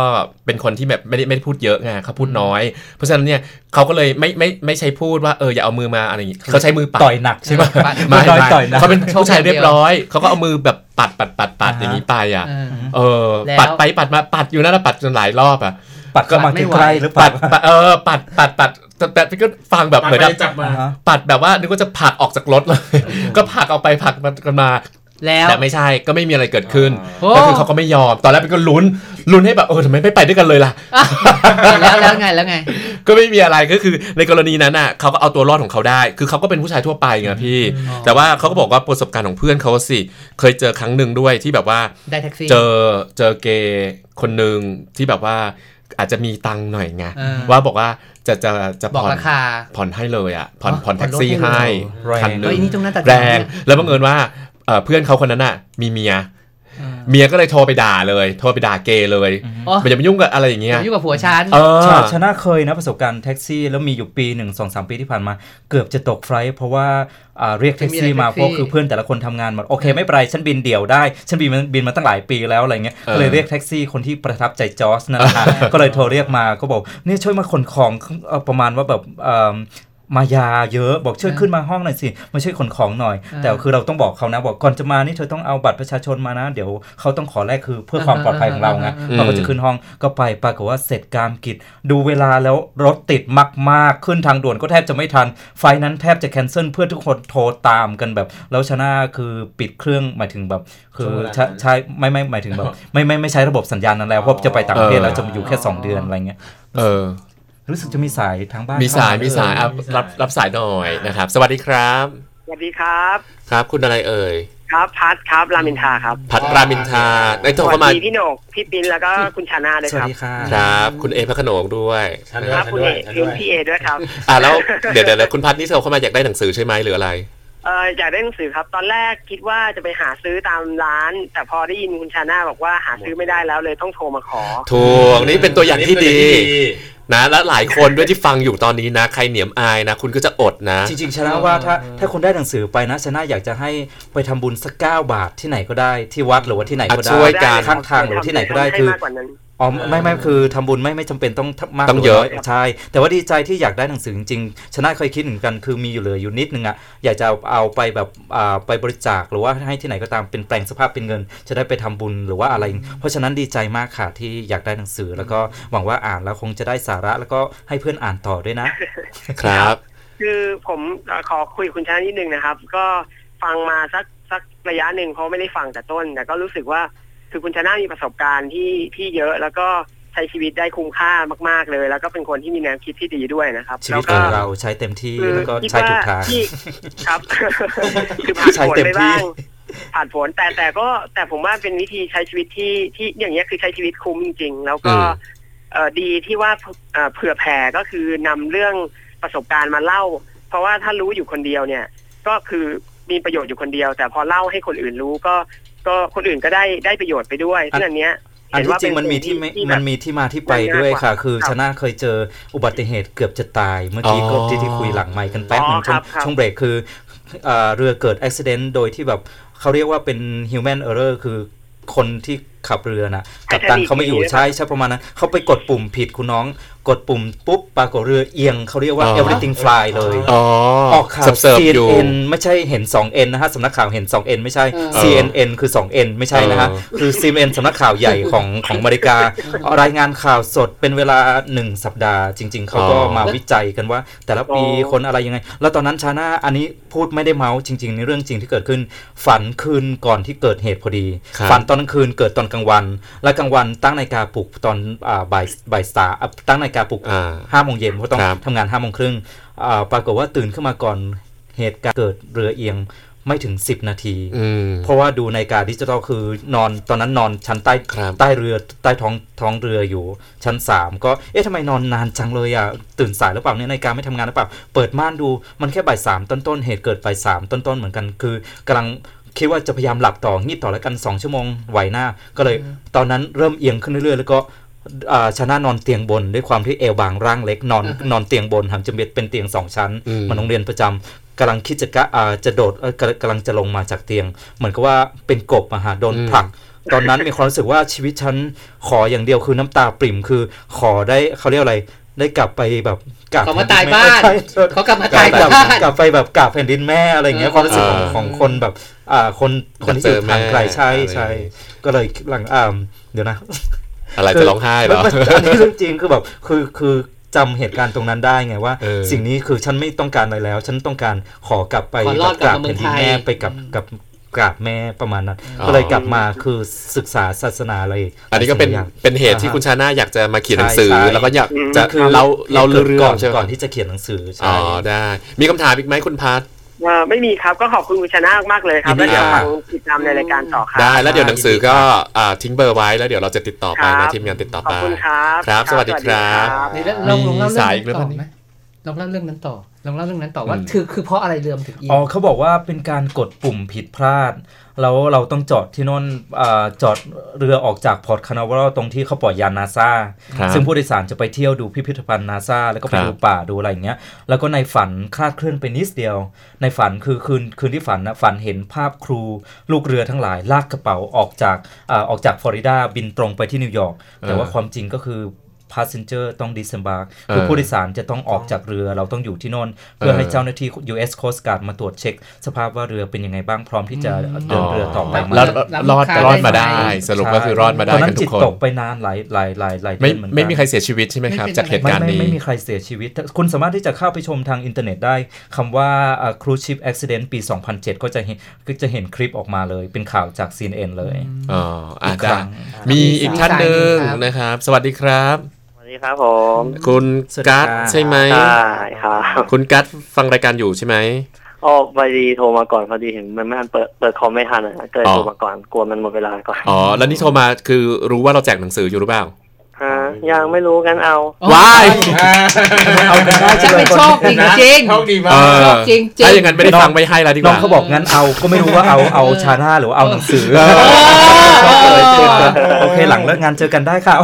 เป็นคนที่แบบไม่ได้ไม่ได้พูดเยอะไงเขาพูดน้อย เพราะฉะนั้นเนี่ยเขาก็เลยไม่ไม่ไม่ใช่พูดว่าเอออย่าเอามือมาอะไรอย่างงี้เขาใช้มือปัดต่อยหนักใช่ไหมปัดไม่ต่อยไม่ต่อยหนักเขาเป็นผู้ชายเรียบร้อยเขาก็เอามือแบบปัดปัดปัดปัดอ่าฮะอย่างนี้ไปอะเออเออแล้วปัดไปปัดมาปัดอยู่นั่นแหละปัดจนหลายรอบอะ ปัดก็มาปัดไม่ไหวใกล้ๆหรือเปปัล่าดปัดเออปัดปัดปัดแต่แต่พี่ก็ฟังแบบเหมือนแบบจับมาอ่าฮะปัดแบบว่านึกว่าจะผลักออกจากรถเลย ก็ผลักออกไปผลักมันกันมาแล้วแต่ไม่ใช่ก็ไม่มีอะไรเกิดขึ้นโอ้ก็คือเขาก็ไม่ยอมตอนแรกเป็นก็ลุ้นลุ้นให้แบบเออทำไมไม่ไปด้วยกันเลยล่ะแล้วแล้วไงแล้วไง ก็ไม่มีอะไรก็คือในกรณีนั้นน่ะเขาก็เอาตัวรอดของเขาได้ คือเขาก็เป็นผู้ชายทั่วไปไงพี่อ๋อแต่ว่าเขาก็บอกว่าประสบการณ์ของเพื่อนเขาสิเคยเจอครั้งหนึ่งด้วยที่แบบว่าได้แท็กซี่เจอเจอเกย์คนหนึ่งที่แบบว่า อาจจะมีตังค์หน่อยไงเออว่าบอกว่าจะจะจะบอกผ่อนราคาผ่อนให้เลยอะผ่อนอ๋อผ่อนแท็กผ่อนรถซี่ให้ให้เลยคันหเฮ้นึ่ยงนี่ตรงหน้าตัดแรงแล้วบังเอิญว่าเอ่อเพื่อนเขาคนนั้นอะมีเมีย เออเมียก็เลยโทรไปด่าเลยโทรไปด่าเกย์เลยอ๋อ มันจะไปยุ่งกับอะไรอย่างเงี้ยยุ่งกับผัวฉันเออชาชนะเคยนะประสบการณ์แท็กซี่ แล้วมีอยู่ปีหนึ่งสองสามปีที่ผ่านมา เกือบจะตก flight เพราะว่าอ่าเรียกแท็กซี่มาไม่มีอะไรเพราะคือเพื่อนแต่ละคนทำงานหมดโอเคไม่เป็นไรฉันบินเดี่ยวได้ ฉันบินมาบินมาตั้งหลายปีแล้วอะไรเงี้ยเออ ก็เลยเรียกแท็กซี่คนที่ประทับใจจอร์สนั่นแหละฮะก็เลยโทรเรียกมาก็บอกเนี่ยช่วยมาขนของเอ่อประมาณว่าแบบเอิ่ม มายาเยอะบอกช่วยขึ้นมาห้องหน่อยสิมาช่วยขนของหน่อยอ่าแต่คือเราต้องบอกเขานะบอกก่อนจะมานี่เธอต้องเอาบัตรประชาชนมานะ เดี๋ยวเขาต้องขอแลกคือเพื่อความปลอดภัยของเราไงอืมเราก็จะขึ้นห้องก็ไปปรากฏว่าเสร็จภารกิจ ดูเวลาแล้วรถติดมากๆ ขึ้นทางด่วนก็แทบจะไม่ทัน ไฟล์นั้นแทบจะแคนเซิลเพื่อทุกคนโทรตามกันแบบ แล้วชนะคือปิดเครื่องหมายถึงแบบคือช่วงเวลาใช้นั้นใช้ไม่ไม่หมายถึงแบบไม่ไม่ไม่ใช้ระบบสัญญาณนั้นแล้วเพราะจะไปต่างประเทศแล้วจะมาอยู่แค่ 2 เดือนอะไรเงี้ยเออ รู้สึกจะมีสายทางบ้านมีสายเข้มีสายอะมีสายรับรับสายหน่อยนะครับ สวัสดีครับ สวัสดีครับ ครับ คุณอะไรเอ่ยครับพัดครับรามินทาครับพัทรามินทาได้โทรเข้ามาสวัสดีพี่โหนกพี่ปินแล้วก็คุณชานาด้วยสวัคสรับดีค่ะครับ คุณเอพระโขนงด้วยฉันครับฉันคุณด้เอวยฉันคุด้ณวยพี่เอด้วยครับอะแล้วเดี๋ยวเดี๋ยวเดี๋ยวคุณพัทนี่โทรเข้ามาอยากได้หนังสือใช่ไหมหรืออะไรเอออยากได้หนังสือครับ ตอนแรกคิดว่าจะไปหาซื้อตามร้าน แต่พอได้ยินคุณชานาบอกว่าหาซื้อไม่ได้แล้วเลยต้องโทรมาขอถูกนี่เป็นตัวอย่างที่ดี นะและหลายคนด้วยที่ฟังอยู่ตอนนี้นะ ใครเหนียมอายนะ คุณก็จะอดนะ จริงๆชนะว่าถ้าถ้าคุณได้หนังสือไปนะชนะอยากจะให้ไปทำบุญสักเก้าบาทที่ไหนก็ได้ที่วัดหรือว่าที่ไหนก็ได้ช่วยกันข้างทางหรือว่าที่ไหนก็ได้ให้คือมากกว่านั้น อ๋อไม่ไม่คือทำบุญไม่ไม่จำเป็นต้องมากต้องหรืเยอะน้ใช่แต่ว่าดีใจที่อยากได้หนังสือจริงๆชนะเคยคิดเหมือนกันคือมีอยู่เหลืออยู่นิดนึงอะอยากจะเอาเอาไปแบบอ่าไปบริจาคหรือว่าให้ที่ไหนก็ตามเป็นแปลงสภาพเป็นเงิน จะได้ไปทำบุญหรือว่าอะไร เพราะฉะนั้นดีใจมากค่ะที่อยากได้หนังสือ แล้วก็หวังว่าอ่านแล้วคงจะได้สาระแล้วก็ให้เพื่อนอ่านต่อด้วยนะ ครับ คือผมเอ่อขอคุยกับคุณชานานิดนึงนะครับ ก็ฟังมาสักสักระยะหนึ่งเพราะไม่ได้ฟังแต่ต้นแต่ก็รู้สึกว่า คือคุณชานามีประสบการณ์ที่ที่เยอะแล้วก็ใช้ชีวิตได้คุ้มค่ามาก ๆ เลย แล้วก็เป็นคนที่มีแนวคิดที่ดีด้วยนะครับชีแล้วิตวขก็องเราใช้เต็มที่คือแล้วก็คิดใช้ว่าถูกทางที่ครับ คือผ่านใช้ผลเต็มไปที่บ้างผ่านผลแต่แต่ก็แต่ผมว่าเป็นวิธีใช้ชีวิตที่ที่อย่างเงี้ยคือใช้ชีวิตคุ้มจริง ๆ แล้วก็อืมเออดีที่ว่าเอ่อเผื่อแผ่ก็คือนำเรื่องประสบการณ์มาเล่า เพราะว่าถ้ารู้อยู่คนเดียวเนี่ย ก็คือมีประโยชน์อยู่คนเดียว แต่พอเล่าให้คนอื่นรู้ก็ ก็คนอื่นก็ได้ได้ประโยชน์ไปด้วยซึ่งอันเนี้ยอันเห็ที่ว่าจริงเป็มันมีที่สิ่ไม่แบบมันมีที่มาที่ไปง่ายๆด้วยค่ะกว่าคือครับชนะเคยเจออุบัติเหตุเกือบจะตาย เมื่อกี้อ๋อก็ที่ที่คุยหลังไมค์กันแป๊บหนึ่งอ๋อช่วงครับครับช่วงเบรกคือเอ่อเรือเกิดอุบิเหตุโดยที่แบบเขาเรียกว่าเป็น human error คือคนที่ ขับเรือน่ะกับตันเขาไม่อยู่ใช่ใช่ประมาณนั้นเขาไปกดปุ่มผิดคุณน้องกดปุ่มปุ๊บปรากฏเรือเอียงเขาเรียกว่าอ๋อ everything fly เลยอ๋อออกข่าวเสิร์ฟๆอยู่ CNN ไม่ใช่เห็น 2N นะฮะสำนักข่าวเห็น 2N ไม่ใช่เออ CNN คือ 2N ไม่ใช่นะฮะเออคือ CNN สำนักข่าวใหญ่ของของอเมริการายงานข่าวสดเป็นเวลา 1 สัปดาห์ จริง ๆ เขาก็มาวิจัยกันว่า แต่ละปีอ๋อคนอะไรยังไง แล้วตอนนั้นชาน่าอันนี้พูดไม่ได้เมาส์จริง ๆ ในเรื่องจริงที่เกิดขึ้น ฝันคืนก่อนที่เกิดเหตุพอดีครับฝันตอนกลางคืนเกิดตอนกลางวัน และกลางวันตั้งนาฬิกาปลุกตอนอ่าบ่ายบ่ายสามอะตั้งนาฬิกาปลุกอ่าห้าโมงเย็นเพราะต้องครับทำงานห้าโมงครึ่งอ่าปรากฏว่าตื่นขึ้นมาก่อนเหตุการณ์เกิดเรือเอียงไม่ถึง 10 นาทีอืมเพราะว่าดูนาฬิกาดิจิทัลคือนอนตอนนั้นนอนชั้นใต้ครับใต้เรือใต้ท้องท้องเรืออยู่ชั้น 3 ก็เอ๊ะทำไมนอนนานจังเลยอะตื่นสายหรือเปล่าเนี่ยนาฬิกาไม่ทำงานหรือเปล่า เปิดม่านดูมันแค่บ่ายสามต้นๆ เหตุเกิดบ่ายสามต้นๆ เหมือนกัน คือกำลัง คิดว่าจะพยายามหลับต่องีบต่อแล้วกัน 2 ชั่วโมงไหวหน้า ก็เลยตอนนั้นเริ่มเอียงขึ้นเรื่อยๆ แล้วก็อ่าชนะนอนเตียงบนด้วยความที่เอวบางร่างเล็กนอนนอนเตียงบนหันจะเป็นเตียงสองชั้นอืมมันโรงเรียนประจำกำลังคิดจะกะอ่าจะโดดเอ่อกำกำลังจะลงมาจากเตียง เหมือนกับว่าเป็นกบอะฮะโดนผลัก ตอนนั้นมีความรู้สึกว่าชีวิตฉันขออย่างเดียวคือน้ำตาปริ่มคือขอได้เขาเรียกอะไรได้กลับไปแบบกราบเขามาตายบ้านใช่เขากลับมากลัตายบกลับบ้านกลับไปแบบกราบแผ่นดินแม่อะไรอย่างเงี้ยเออความรู้สึกของอ่าของคนแบบ อ่า คนคนที่อยู่ทางไกลใช่อะไรใช่ก็เลยหลังอ่าเดี๋ยวนะ อะไรจะร้องไห้เหรอมันอันนี้เรื่องจริงคือแบบคือคือจำเหตุการณ์ตรงนั้นได้ไงว่าเออสิ่งนี้คือฉันไม่ต้องการอะไรแล้ว ฉันต้องการขอกลับไปขอรอดกลับมาเมืแผ่อนงดินไทยแม่ไปกับกับกราบแม่ประมาณนั้นอ๋อก็เลยกลับมาคือศึกษาศาสนาอะไร อันนี้ก็เป็นหลายสิ่งอย่างเป็นเหตุที่คุณชาน่าอยากจะมาเขียนหนังสือใช่ใช่แล้วก็อยากอืมจะคือเล่าเล่าหตุเรื่ก่อองนใช่ไหมก่อนที่จะเขียนหนังสืออ๋ใช่อได้ มีคำถามอีกไหมคุณพัทเอ่อ ไม่มีครับก็ขอบคุณคุณชนะมากเลยครับยินดีแล้วเดี๋ยวครับฟังติดตามในรายการต่อครับ ได้แล้วเดี๋ยวหนังสือก็อ่าทิ้งเบอร์ไว้แล้วเดี๋ยวเราจะติดต่อไปครันะบทีมงานติดต่อขอบไปคุณครับครับ สวัสดีครับนี่แล้วลองลองเล่ามีเรื่องสายอีกนั้นหรือต่อเปล่าไหมลองเล่าเรื่องนั้นต่อ ลองเล่าเรื่องนั้นต่อว่าอืมคือคือเพราะอะไรเรือมถึงอีกอ๋อเขาบอกว่าเป็นการกดปุ่มผิดพลาดแล้วเราต้องจอดที่โน่นอาจอดเรือออกจาก Port Canaveral ตรงที่เขาปล่อยยานนาซาครับซึ่งผู้โดยสารจะไปเที่ยวดูพิพิธภัณฑ์นาซาแล้วก็ไปครับดูป่าดูอะไรอย่างเงี้ย แล้วก็ในฝันคลาดเคลื่อนไปนิดเดียว ในฝันคือคืนคืนที่ฝันนะฝันเห็นภาพ crew ลูกเรือทั้งหลายลากกระเป๋าออกจากอาออกจากฟลอริดาบินตรงไปที่นิวยอร์กแต่ว่าความจริงก็คือ passenger ต้อง disembark คือผู้โดยสารจะต้องออกจากเรือเราต้องอยู่ที่โน่นเพื่อให้เจ้าหน้าที่ US Coast Guard มาตรวจเช็ค สภาพว่าเรือเป็นยังไงบ้างพร้อมที่จะเดินเรือต่อไปไหมแล้วรับรอดลูกค้ารอดมาได้ได้ไหมสรุปก็คือรอดมาได้ตอนนั้กันนทุจิกตคนตกไปนานหลายหลายหลายหลายเดืไม่อนเหมือนกันไม่มีใครเสียชีวิตใช่ไหมครับไม่เป็นจากเหตุไม่การณ์ไม่นี้ไม่มีใครเสียชีวิต คุณสามารถที่จะเข้าไปชมทางอินเทอร์เน็ตได้คำว่า cruise ship accident ปี 2007 ก็จะเห็นก็จะเห็นคลิปออกมาเลยเป็นข่าวจาก CNN เลยอ๋ออะอีกคได้รั้งมีอีกท่านหนึ่งมีสายหนึ่งครับนะครับ สวัสดีครับสวัส ดีครับผมคุณสวัสดีกัตครับใช่ไหมใช่ครับคุณกัตฟังรายการอยู่ใช่ไหมอ๋อพอดีโทรมาก่อนพอดีเห็นมันไม่ทันเปิดเปิดคอมไม่ทันอะก็เลยอ๋อโทรมาก่อนกลัวมันหมดเวลาก่อนอ๋อแล้วนี่โทรมาคือรู้ว่าเราแจกหนังสืออยู่หรือเปล่าฮะยังไม่รู้กันเอาว้ายเอากันได้จะเป็นโชคจริงจริงโชคดีมาเอกอชอบจริงๆถ้าอย่างนั้นไม่ได้ฟังไม่ให้แล้วดีกน้องว่าเขาบอกงั้นเอาก็ไม่รู้ว่าเอาเอาชาหน้าหรือว่าเอาหนังสือเออโอเคหลังเลิกงานเจอกันได้ค่ะ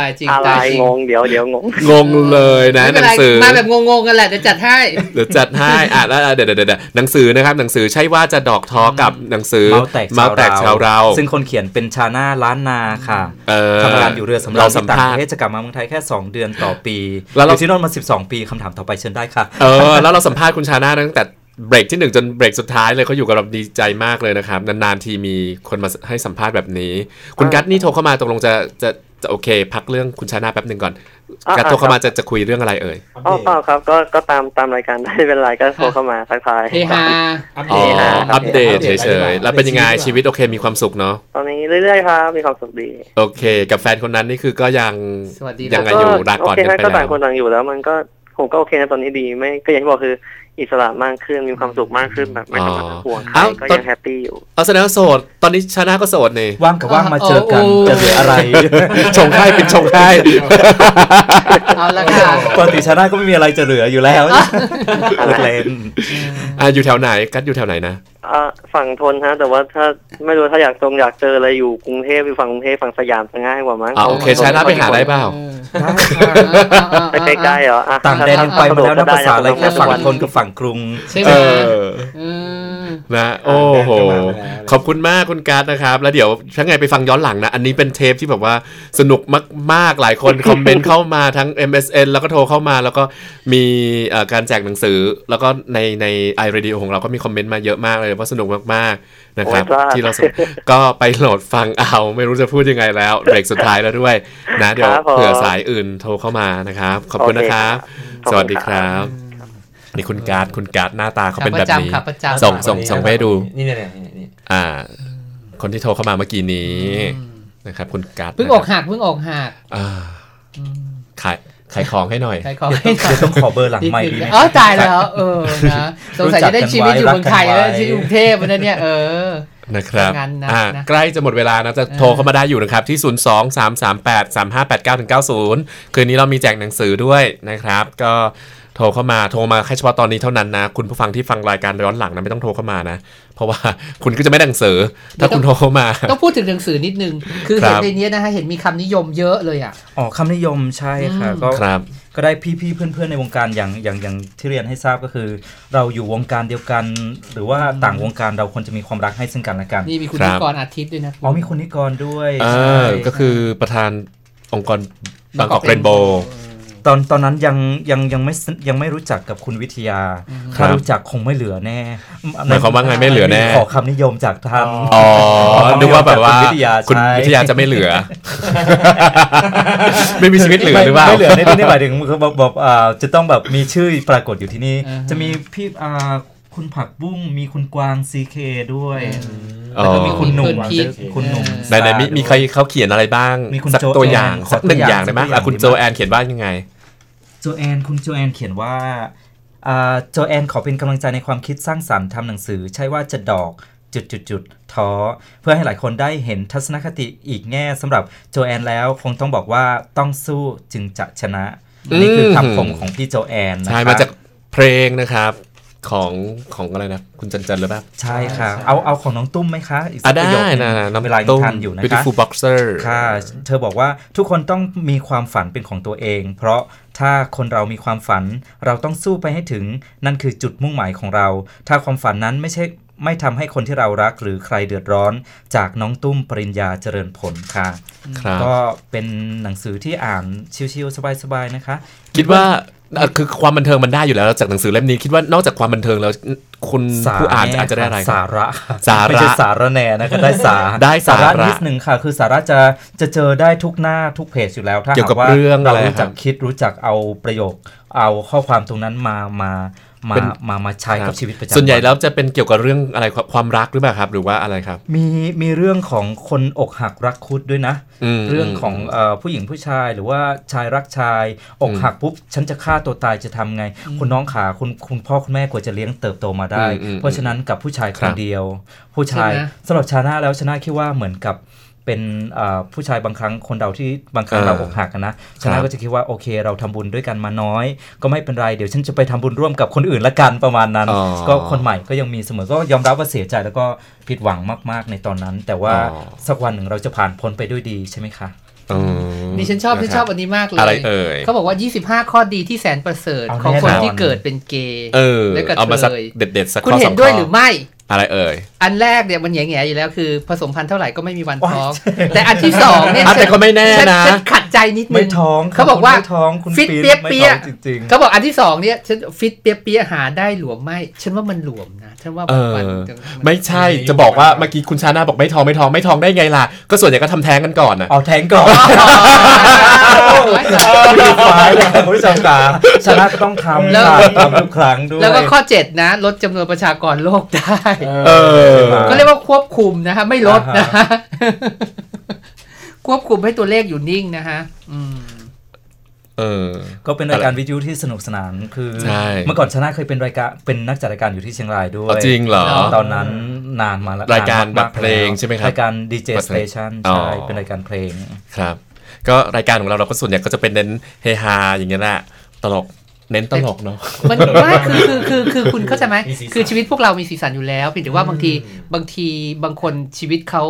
ตายจริงอะไรตายจริงงงเดี๋ยวเดี๋ยวงงงงเลยนะไม่หเป็นนัไรงสือมาแบบงงๆกันแหละเดี๋ยวจัดให้เดี๋ยวจัดให้อะแล้วเดี๋ยวเดี๋ยวเดี๋ยวหนังสือนะครับหนังสือใช่ว่าจะดอกทอกับหนังสือเมาแตกเมาแตกชาวเรา ซึ่งคนเขียนเป็นชาหน้าล้านนาค่ะเออทำงานอยู่เรือสำราเราญสัมที่ต่างภาษประณ์เทศจะกลับมาเมืองไทยแค่ 2 เดือนต่อปีแล้วเราอยู่ที่โน่นมา12 ปีคำถามต่อไปเชิญได้ค่ะเออแล้วเราสัมภาษณ์คุณชาน่าตั้งแต่เบรกที่หนึ่งจนเบรกสุดท้ายเลยเขาอยู่กับเราดีใจมากเลยนะครับ นานๆทีมีคนมาให้สัมภาษณ์แบบนี้ คุณกัตนี่โทรเข้ามาตกลงจะจะ จะโอเค พักเรื่องคุณชาน่าแป๊บหนึ่งก่อนอะกัตโทรเข้ามาจะจะคุยเรื่องอะไรเอ่ยอ๋อเปล่าครับ ก็ก็ตามตามรายการได้เป็นไรก็โทรเข้ามาทักทายเฮฮาอัปอ๋เดอตอัปเดตเฉยๆแล้วเป็นยังไงชีวิตโอเคมีความสุขเนาะตอนนี้เรื่อยๆครับมีความสุขดี โอเค กับแฟนคนนั้นนี่คือก็ยังสวัสดียังไงนะอยู่ลาก่อนโอเคกันไปก็ต่าแล้งวคนต่างอยู่แล้วมันก็ผมก็โอเคนะตอนนี้ดีไม่ก็อย่างที่บอกคืออิสระมากขึ้นมีความสุขมากขึ้นแบบไม่ต้องมาห่วงใครเอ้าก็ตอนยังแฮปปี้อยู่เอาแสดงว่าโสด ตอนนี้ชาน่าก็โสดนี่ว่างกับว่างมาเจอกันโอ้จะเหลืออะไร ชงให้เป็นชงให้เอาละค่ะปกติชาหน้าก็ไม่มีอะไรจะเหลืออยู่แล้วเลิกเล่นอะอยู่แถวไหนกัตอยู่แถวไหนนะอ่าฝั่งทนฮะ แต่ว่าถ้าไม่รู้ถ้าอยากตรงอยากเจออะไรอยู่กรุงเทพอยู่ฝั่งกรุงเทพฝั่งสยามจะง่ายกว่ามั้งอ่าโอเคชาน่าไปหาได้เปล่าได้ค่ะไปใกล้ๆเหรออะต่างแดนยังไปมาแล้วนะภาษาอะไรแค่ฝั่งทนกับฝั่งกรุง ใช่ไหมเออเออนะโอ้โหขอบคุณมากคุณการ์ดนะครับ แล้วเดี๋ยวถ้าไงไปฟังย้อนหลังนะ อันนี้เป็นเทปที่แบบว่าสนุกมากๆหลายคนคอมเมนต์เข้ามาทั้ง MSN แล้วก็โทรเข้ามา แล้วก็มีเอ่อการแจกหนังสือ แล้วก็ในใน iRadio ของเราก็มีคอมเมนต์มาเยอะมากเลยว่าสนุกมากๆนะครับโอ้ยพลาดที่เราส่งก็ไปโหลดฟังเอาไม่รู้จะพูดยังไงแล้วเบรกสุดท้ายแล้วด้วย นะเดี๋ยวครับผมเผื่อสายอื่นโทรเข้ามานะครับ ขอบคุณนะครับโอเคครับสวัสดีครับ นี่คุณการ์ดคุณการ์ดหน้าตาเขาเป็นแบบนี้ขาประจำขาประจำส่งส่งส่งไปให้ดูนี่เนี่ยเนี่ยนี่อ่า คนที่โทรเข้ามาเมื่อกี้นี้นะครับ คุณกัดเพิ่งออกหักเพิ่งออกหักอ่าขายขายของให้หน่อยใครขอให้หน่อยเดี๋ยวต้องขอเบอร์หลังดีใหม่ขึ้นดีไหมเออตายแล้ว เออนะสงสัยจะได้ชีวิตอยู่เมืองไทยแล้วรักกันไว้ที่กรุงเทพนะเนี่ยเออนะครับงั้นนะอ่านะใกล้จะหมดเวลานะจะโทรเข้ามาได้อยู่นะครับ ที่ 0 2 3 3 8 3 5 8 9ถึง90 คืนนี้เรามีแจกหนังสือด้วยนะครับ ก็ โทรเข้ามาโทรมาแค่เฉพาะตอนนี้เท่านั้นนะ คุณผู้ฟังที่ฟังรายการย้อนหลังนะไม่ต้องโทรเข้ามานะ เพราะว่าคุณก็จะไม่ได้หนังสือ ถ้าคุณโทรเข้ามา ต้องพูดถึงหนังสือนิดนึง คือครัเห็นบในเนี้ยนะฮะเห็นมีคำนิยมเยอะเลยอะอ๋อคำนิยมใช่ค่ะอืมก็ครับก็ได้พี่ๆเพื่อนๆในวงการอย่างอย่างอย่างที่เรียนให้ทราบก็คือ เราอยู่วงการเดียวกัน หรือว่าต่างวงการเราควรจะมีความรักให้ซึ่งกันและกันนี่มีคุณครันิบกรอาทิตย์ด้วยนะอ๋อมีคุณนิกรด้วยเอใช่อก็คือประธานองค์กรบางกอกเรนโบว์ ตอนตอนนั้นยังยังยังไม่สยังไม่รู้จักกับคุณวิทยาครัถ้าบรู้จักคงไม่เหลือแน่หมายความว่าไงไม่เหลือแน่ ขอคำนิยมจากท่าน อ๋อนึกว่าแบบว่าคุณวิทยาคุณใช่วิทยาจะไม่เหลือ ไม่มีชีวิตเหลือหรือเปล่า ไม่เหลือในที่นี่หมายถึงคือแบบแบบอ่าจะต้องแบบมีชื่อปรากฏอยู่ที่นี่อ่าฮะจะมีพี่อ่าคุณผักบุ้งมีคุณกวางซีเคด้วยอ๋อ แล้วก็มีคุณหนุ่มมีคุณพีทคุณหนุ่มไหนไหนมีมีใครเขาเขียนอะไรบ้างมีคุณสักโจตัวอย่างแอนสักหนึ่งสักตัวอย่างได้ไหมสักตัวอย่างอะคุณดีไหมโจแอนเขียนว่ายังไงโจแอนคุณโจแอนเขียนว่าอ่าโจแอนขอเป็นกำลังใจในความคิดสร้างสรรค์ทำหนังสือ ใช่ว่าจะดอกจุดจุดจุดท้อเพื่อให้หลายคนได้เห็นทัศนคติอีกแง่สำหรับโจแอนแล้วคงต้องบอกว่าต้องสู้จึงจะชนะอืมนี่คือคำคมของพี่โจแอนนะคะใช่มาจากเพลงนะครับ ของของอะไรนะ คุณจันจันหรือเปล่าใช่ค่ะ เอาเอาของน้องตุ้มไหมคะ อีกสัอะกประได้โยคนึงนะน้องเวลายังตุ้มทันอยู่นะคะ beautiful boxer ค่ะ เธอบอกว่าทุกคนต้องมีความฝันเป็นของตัวเอง เพราะถ้าคนเรามีความฝันเราต้องสู้ไปให้ถึง นั่นคือจุดมุ่งหมายของเรา ถ้าความฝันนั้นไม่ใช่ไม่ทำให้คนที่เรารักหรือใครเดือดร้อน จากน้องตุ้มปริญญาเจริญผลค่ะครับก็เป็นหนังสือที่อ่านชิวๆสบายๆนะคะ คิดว่าเอ่อ คือความบันเทิงมันได้อยู่แล้วจากหนังสือเล่มนี้คิดว่านอกจากความบันเทิงแล้วคุณสาผู้อ่านแน่อาจจะได้อะไรค่สาระสาระไม่ใช่สาระแหน่นะคะได้สาได้สาระนิดหนึ่งค่ะ คือสาระจะจะเจอได้ทุกหน้าทุกเพจอยู่แล้วถ้าเกี่ยวกับหาว่าเรื่องเราอะไรรู้จักครับคิดรู้จักเอาประโยค เอาข้อความตรงนั้นมามา มาเป็นมามาใช้ครักับบชีวิตประจำส่วนใหญ่นแล้วจะเป็นเกี่ยวกับเรื่องอะไรความความรักหรือเปล่าครับ หรือว่าอะไรครับ มีมีเรื่องของคนอกหักรักคุดด้วยนะมเรื่องของเอ่อผู้หญิงผู้ชายหรือว่าชายรักชาย อกหักปุ๊บฉันจะฆ่าตัวตายจะทำไง คุณน้องขาคุณคุณพ่อคุณแม่กว่าจะเลี้ยงเติบโตมาได้อืมอืมเพราะฉะนั้นกับผู้ชายคครันบเดียว ผู้ชายใช่ไหมสำหรับชาน่าแล้วชาน่าคิดว่าเหมือนกับ เป็นเอ่อผู้ชายบางครั้งคนเราที่บางครั้งอ่าเราอกหักอะนะชาน่าก็จะคิดว่าโอเค เราทำบุญด้วยกันมาน้อย ก็ไม่เป็นไรเดี๋ยวฉันจะไปทำบุญร่วมกับคนอื่นละกันประมาณนั้นอ๋อก็คนใหม่ก็ยังมีเสมอก็ยอมรับว่าเสียใจแล้วก็ผิดหวังมาก ๆในตอนนั้น แต่ว่าอ๋อสักวันหนึ่งเราจะผ่านพ้นไปด้วยดีใช่ไหมคะอืมนี่ฉันชอบฉันชอบะคอันนี้มากเลอะไรยเอ่ยเขาบอกว่า 25 ข้อดีที่แสนประเสริฐเอาของคนแน่นอนที่เกิดเป็นเกย์เออและกระเอามาสักเทยเด็ดๆสักคุณข้อสเห็อนงด้วยข้อหรือไม่ อะไรเอ่ย อันแรกเนี่ยมันแง่ๆอยู่แล้วคือผสมพันธุ์เท่าไหร่ก็ไม่มีวันท้อง แต่อันที่สองเนี่ยอะแต่ก็ไม่แน่ฉันะฉันขัดใจนิดนึไม่งท้องเขาบอกว่าไม่ท้องคุณฟิตปีนเปี๊ยะไม่เปี๊ยะท้องจริงเขาบอกอันที่สองเนี่ยฉันฟิตเปียเปียหาได้หลวมไหมฉันว่ามันหลวมนะฉันว่าเอมันอมันไม่ใช่จะบอกว่าเมื่อกี้คุณชาน่าบอกไม่ท้องไม่ท้องไม่ท้องได้ไงล่ะก็ส่วนใหญ่ก็ทำแท้งกันก่อนนะๆเอาแทงก่อนมีฝ่ายเลยคุณผู้ชมขาชนะก็ต้องทำแล้วค่ะทำทุกครั้งด้วยแล้วก็ข้อเจ็ดนะ ลดจำนวนประชากรโลกได้เออก็เรียกว่าควบคุมนะฮะไม่ลดนะอ่าฮะควบคุมให้ตัวเลขอยู่นิ่งนะฮะอืมเออก็เป็นรายการวิทยุที่สนุกสนานคือใช่เมื่อก่อนชนะเคยเป็นรายการเป็นนักจัดรายการอยู่ที่เชียงรายด้วยเอาจริงเหรอตอนนั้นนานมาแล้วรายการนนมแบบเพลงแล้วใช่ไหมครับรายการดีเจแบบสเพลเตงชันอ๋อใช่เป็นรายการเพลงครับ ก็รายการของเราเราก็ส่วนใหญ่ก็จะเป็นเน้นเฮฮาอย่างเงี้ยแหละตลก เน้นตลกเนาะมันไม่คือคือคือคือคุณเข้าใจไหมมีสีสันคือชีวิตพวกเรามีสีสันอยู่แล้วเพียงแต่ว่าบางทีบางทีบางคนชีวิตเขา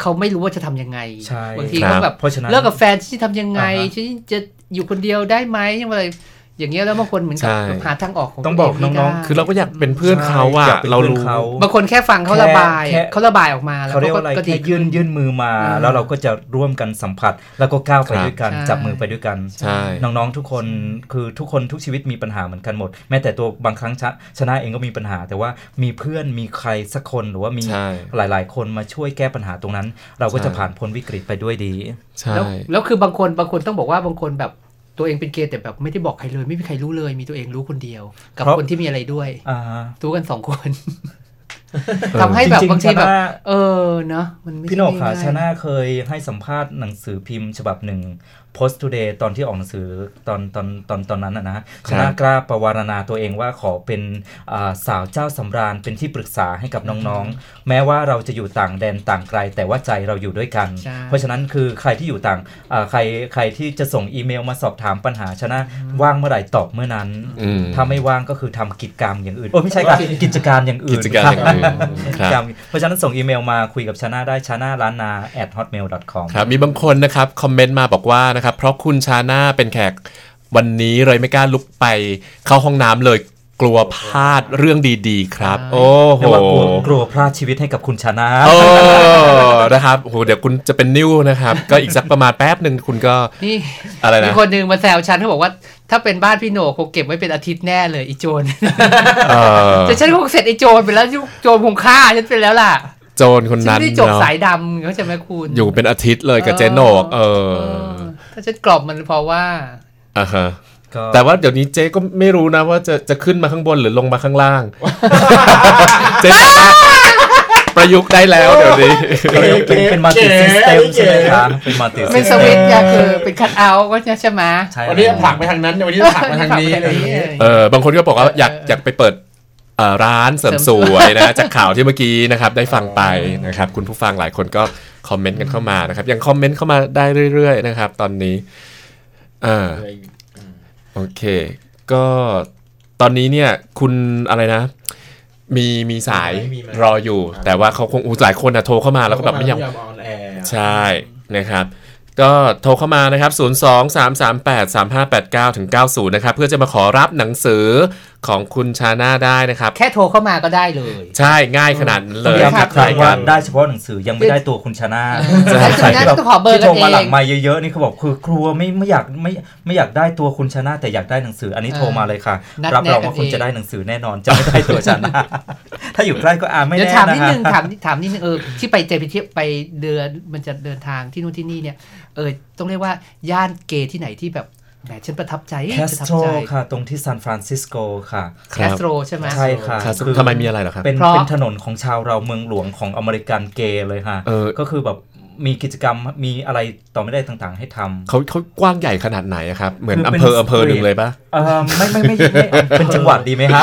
เขาไม่รู้ว่าจะทำยังไงใช่บางทีครับเขาแบบเพราะฉะนั้นเลิกกับแฟนฉันจะทำยังไงอ่าฮะฉันจะอยู่คนเดียวได้ไหมยังไง อย่างเงี้ยแล้วบางคนเหมือนกับใช่หาทางออกของต้องบอกตัวเไม่น้องๆได้คือเราก็อยากเป็นเพื่อนเขาอะใช่อยากเป็นเราเพื่อนรู้เขาบางคนแค่ฟังเขาระบายแค่เขาระบายออกมาแล้วเขาเรียกว่าอะไรก็ดีแค่ยื่นยื่นมือมาอ่าแล้วเราก็จะร่วมกันสัมผัส แล้วก็ก้าวไปครับด้วยกันใช่จับมือไปด้วยกันใช่น้องๆทุกคนคือทุกคนทุกชีวิตมีปัญหาเหมือนกันหมด แม้แต่ตัวบางครั้งชะชนะเองก็มีปัญหา แต่ว่ามีเพื่อนมีใครสักคนหรือว่ามีใช่หลาย ๆ คนมาช่วยแก้ปัญหาตรงนั้น เราก็จะใช่ผ่านพ้นวิกฤตไปด้วยดีใช่แล้วแล้วคือบางคนบางคนต้องบอกว่าบางคนแบบ ตัวเองเป็นเกย์แต่แบบไม่ได้บอกใครเลย ไม่มีใครรู้เลย มีตัวเองรู้คนเดียว กับเพราะคนที่มีอะไรด้วยอ่ารู้กันสองคนทำให้แบบจริงๆบางทีแบบชนะเออเนาะมันไม่ใช่พี่โหนกค่ะง่ยๆชนะเคยให้สัมภาษณ์หนังสือพิมพ์ฉบับหนึ่ง Post Today ตอนที่ออกหนังสือตอนตอนตอนตอนนั้นนะนะชนะกล้าประวารณาตัวเองว่าขอเป็นอ่าสาวเจ้าสำราญเป็นที่ปรึกษาให้กับน้องๆ แม้ว่าเราจะอยู่ต่างแดนต่างไกล แต่ว่าใจเราอยู่ด้วยกันใช่เพราะฉะนั้นคือใครที่อยู่ต่างอ่าใครใครที่จะส่งอีเมลมาสอบถามปัญหาชนะว่างเมื่อไหร่ตอบเมื่อนั้นอืมถ้าไม่ว่างก็คือทำกิจกรรมอย่างอื่นโอ้ไม่ใช่ครับกิจการอย่างอื่นกิจการอย่างอื่นกิจกรรมเพราะฉะนั้นส่งอีเมลมาคุยกับชนะได้ชนะล้านนา at hotmail com ครับมีบางคนนะครับคอมเมนต์มาบอกว่านะครับเพราะคุณชาน่าเป็นแขกวันนี้เลยไม่กล้าลุกไปเข้าห้องน้ำเลยกลัวพลาดเรื่องดีๆ ครับ โอ้โหเรียกว่ากลัวกลัวพลาดชีวิตให้กับคุณชนะโอ้นะครับโอ้โหเดี๋ยวคุณจะเป็นนิ้วนะครับ ก็อีกสักประมาณแป๊บหนึ่งคุณก็นี่อะไรมีนะคนหนึ่งมาแซวฉันเขาบอกว่า ถ้าเป็นบ้านพี่โหนกคงเก็บไว้เป็นอาทิตย์แน่เลยอีโจรเออแต่ฉันคงเสร็จไอโจรไปแล้วโจรคงฆ่าฉันไปแล้วล่ะ โจรคนฉันนั้นไม่ได้จบเนาะสายดำเขาใจะไหมคุณ อยู่เป็นอาทิตย์เลยกับเจนโหนกเออเออ ถ้าฉันกรอบมันเพราะว่าอ่าฮะก็แต่ว่าเดี๋ยวนี้เจ๊ก็ไม่รู้นะว่าจะจะขึ้นมาข้างบนหรือลงมาข้างล่าง เจ๊สามารถประยุกต์ได้แล้วเดี๋ยวนี้เป็นเป็น multi system ใช่ไหมคะเป็น multiเป็นสวิตช์เนี่ยคือเป็น cut out ก็ใช่ไหมใช่วันนี้จะผลักไปทางนั้นวันนี้จะผลักมาทางนี้อะไรอย่างเงี้ยเออบางคนก็บอกว่าอยากเอออยากไปเปิดเอ่อร้านเสริมสวยนะจากข่าวที่เมื่อกี้นะครับได้ฟังไปนะครับคุณผู้ฟังหลายคนก็ คอมเมนต์กันเข้ามานะครับ ยังคอมเมนต์เข้ามาได้เรื่อย ๆ นะครับ ตอนนี้อ่าโอเค ก็ตอนนี้เนี่ยคุณอะไรนะ มีมีสายมีไหมรออยู่ แต่ว่าเขาคงอู้หลายคนนะโทรเข้ามาแล้วก็แบบไม่อยากออนแอร์ใช่นะครับ ก็โทรเข้ามานะครับ 0 2 3 3 8 3 5 8 9ถึง90 นะครับ เพื่อจะมาขอรับหนังสือของคุณชาน่าได้นะครับ แค่โทรเข้ามาก็ได้เลย ใช่ง่ายขนาดนั้นเลต้องยย้ำทัอีกกครั้ทายงกัว่านได้เฉพาะหนังสือยังไม่ได้ตัวคุณชนะใช่ใช่งั้นต้องขอเบอร์ที่กัโทนรเอมาหลังงมาเยอะๆนี่เขาบอกคือกลัวไม่ไม่อยากไม่ไม่อยากได้ตัวคุณชนะแต่อยากได้หนังสือ อันนี้โทรมาเลยค่ะนัดรับรองแนะกันว่าคุณเองจะได้หนังสือแน่นอนจะไม่ได้ตัวชนะ ถ้าอยู่ใกล้ก็อ่านไม่เดี๋ยวแน่ถามนะนิดฮะนึงถามถามนิดนึงเออที่ไปเจไปเที่ยวไปเดือนมันจะเดินทางที่นู่นที่นี่เนี่ยเออต้องเรียกว่าย่านเกย์ที่ไหนที่แบบแหมฉันประทับใจแคสประทับโตรใจค่ะ ตรงที่ซานฟรานซิสโกค่ะแคสโตรใช่ไหมใช่ค่ะครับคือทำไมมีอะไรเหรอครับเป็นเพราะเป็นถนนของชาวเราเมืองหลวงของอเมริกันเกย์เลยค่ะเออก็คือแบบ มีกิจกรรมมีอะไรต่อไม่ได้ต่างๆ ให้ทำเขาเขากว้างใหญ่ขนาดไหนอะครับ เหมือนคืออำเป็นเภออำเภอหนึ่ง street เลยปะเออไม่ไม่ไม่ไม่เป็นจังหวัดดีไหมฮะ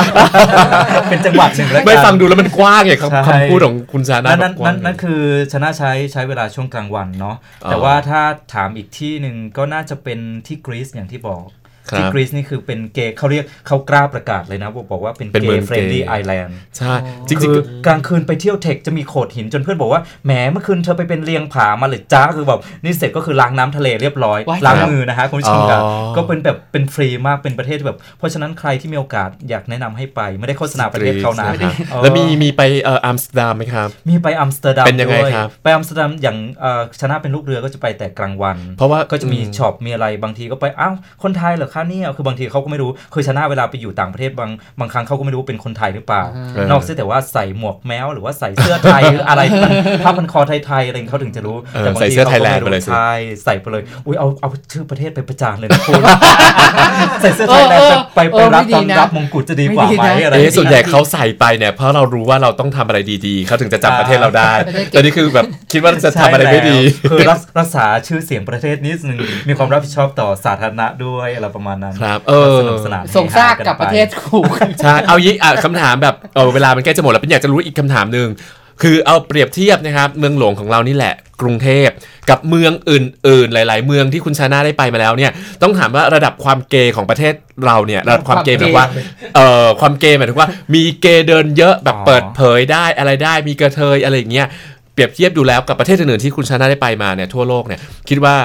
เป็นจังหวัดหนึ่งแล้วกันไม่ฟังดูแล้วมันกว้างไงใช่คำคำพูดของคุณชาน่านั่นนั่นแบบกว้านั่งนนั่นคือชนะใช้ใช้เวลาช่วงกลางวันเนาะอ๋อแต่ว่าถ้าถามอีกที่หนึ่งก็น่าจะเป็นที่กรีซอย่างที่บอกครับ ที่กรีซนี่คือเป็นเกย์เขาเรียกเขากล้าประกาศเลยนะบอกบอกว่าเป็นเป็นเมือง gay friendly gay island ใช่จริงๆคือก็กลางคืนไปเที่ยวเธคจะมีโขดหินจนเพื่อนบอกว่าแหมเมื่อคืนเธอไปเป็นเลียงผามาเลยจ้าคือแบบนี่เสร็จก็คือล้างน้ำทะเลเรียบร้อยว้ายล้างมือนะฮะคุณผู้ชมครับอ๋อก็เป็นแบบเป็นฟรีมากเป็นประเทศที่แบบเพราะฉะนั้นใครที่มีโอกาสอยากแนะนำให้ไปไม่ได้โฆษณาประเทศเขานะกรีซนะครับเออแล้วมีมีไปเอ่ออัมสเตอร์ดัมไหมครับมีไปอัมสเตอร์ดัมเป็นยังไงด้วยครับไปอัมสเตอร์ดัมอย่างเอ่อชาน่าเป็นลูกเรือก็จะไปแต่กลางวัน เพราะว่าก็จะมีอืม shop มีอะไรบางทีก็ไปอ้าวคนไทยเหรอคะเนี่ยคือบางทีเขาก็ไม่รู้คือชนะเวลาไปอยู่ต่างประเทศบางบางครั้งเขาก็ไม่รู้ว่าเป็นคนไทยหรือเปล่าเออนอกเสียแต่ว่าใส่หมวกแมวหรือว่าใส่เสื้อไทยหรืออะไรที่มันผ้าพันคอไทยๆอะไรเขาถึงจะรู้เออแต่บางใส่ทีเสื้อขาไทยแลนด์ก็ม่ไปเลยสิใช่ใส่ไปเลยอุ้ยเอาเอาชื่อประเทศไปประจานเลยนะคุณใส่เสื้อไทยแลนด์เออไปเอไปอรับไม่ดีตอนนะรับมงกุฎจะดีกว่าไม่ไหมดีนะอะไรเอ๊ะส่วนใหญ่เขาใส่ไปเนี่ยเพราะเรารู้ว่าเราต้องทำอะไรดีๆเขาถึงจะจำประเทศเราได้ไม่ได้เก็บแต่นี่คือแบบคิดว่าจะทำอะไรไม่ดีใช่แล้วคือรักรักษาชื่อเสียงประเทศนิดนึงมีความรับผิดชอบต่อสาธารณะด้วยอะไรประมาณนั้นครับ เออสนุกสนานส่งซากกลับประเทศถูกใช่เอายี่อะคำถามแบบเออเวลามันใกล้จะหมดแล้วเป็นอยากจะรู้อีกคำถามหนึ่งคือเอาเปรียบเทียบนะครับ เมืองหลวงของเรานี่แหละ กรุงเทพกับเมืองอื่น ๆ หลาย ๆ เมืองที่คุณชาน่าได้ไปมาแล้วเนี่ย ต้องถามว่าระดับความเกย์ของประเทศเราเนี่ยระดับความเกย์แบบว่าเอ่อความเกย์หมายถึงว่า มีเกย์เดินเยอะแบบอ๋อเปิดเผยได้อะไรได้มีกระเทยอะไรอย่างเงี้ยเปรียบเทียบดูแล้วกับประเทศอื่นๆที่คุณชาน่าได้ไปมาเนี่ยทั่วโลกเนี่ยคิดว่า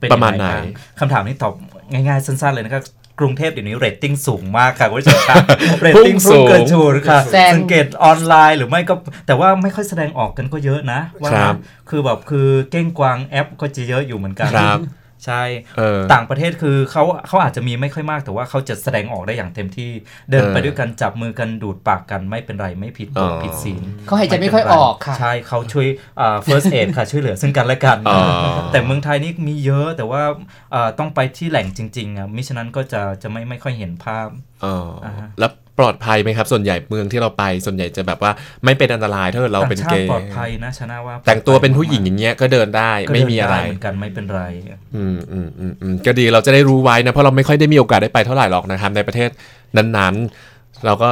เป็นประมาณไหนยังไงบ้างคำถามนี้ตอบ ง่ายๆ สั้นๆ เลยนะครับกรุงเทพเดี๋ยวนี้เรตติ้งสูงมากค่ะคุณผู้ชมครับเรตติ้งพุ่พุ่งงสูงเกินฉุดค่ะแซงสังเกตออนไลน์หรือไม่ก็ แต่ว่าไม่ค่อยแสดงออกกันก็เยอะนะว่าครับคือแบบคือเก้งกวางแอ๊บก็จะเยอะอยู่เหมือนกันครับ ใช่เออต่างประเทศคือเขาเขาอาจจะมีไม่ค่อยมาก แต่ว่าเขาจะแสดงออกได้อย่างเต็มที่เดินเออไปด้วยกันจับมือกันดูดปากกันไม่เป็นไรไม่ผิดกฎอ๋อผิดศีลเขาหายใจไม่ค่อยออกค่ะใช่เขาช่วยอ่า first aid ค่ะช่วยเหลือซึ่งกันและกันอ๋อแต่เมืองไทยนี่มีเยอะแต่ว่าอ่าต้องไปที่แหล่งจริงๆอะมิฉะนั้นก็จะจะไม่ไม่ค่อยเห็นภาพอ๋ออาฮะแล้ว ปลอดภัยไหมครับ ส่วนใหญ่เมืองที่เราไปส่วนใหญ่จะแบบว่าไม่เป็นอันตรายถ้าเกิดเราเป็นต่งชาเกติย์ปลอดภัยนะชนะว่า แต่งตัวเป็นผู้หญิงอย่างเงี้ยก็เดินได้ก็ไม่เดินมีอะไรด้เหมือนกันไม่เป็นไร อืมอืมอืมอืมก็ดีเราจะได้รู้ไว้นะเพราะเราไม่ค่อยได้มีโอกาสได้ไปเท่าไหร่หรอกนะครับในประเทศนั้นๆ เราก็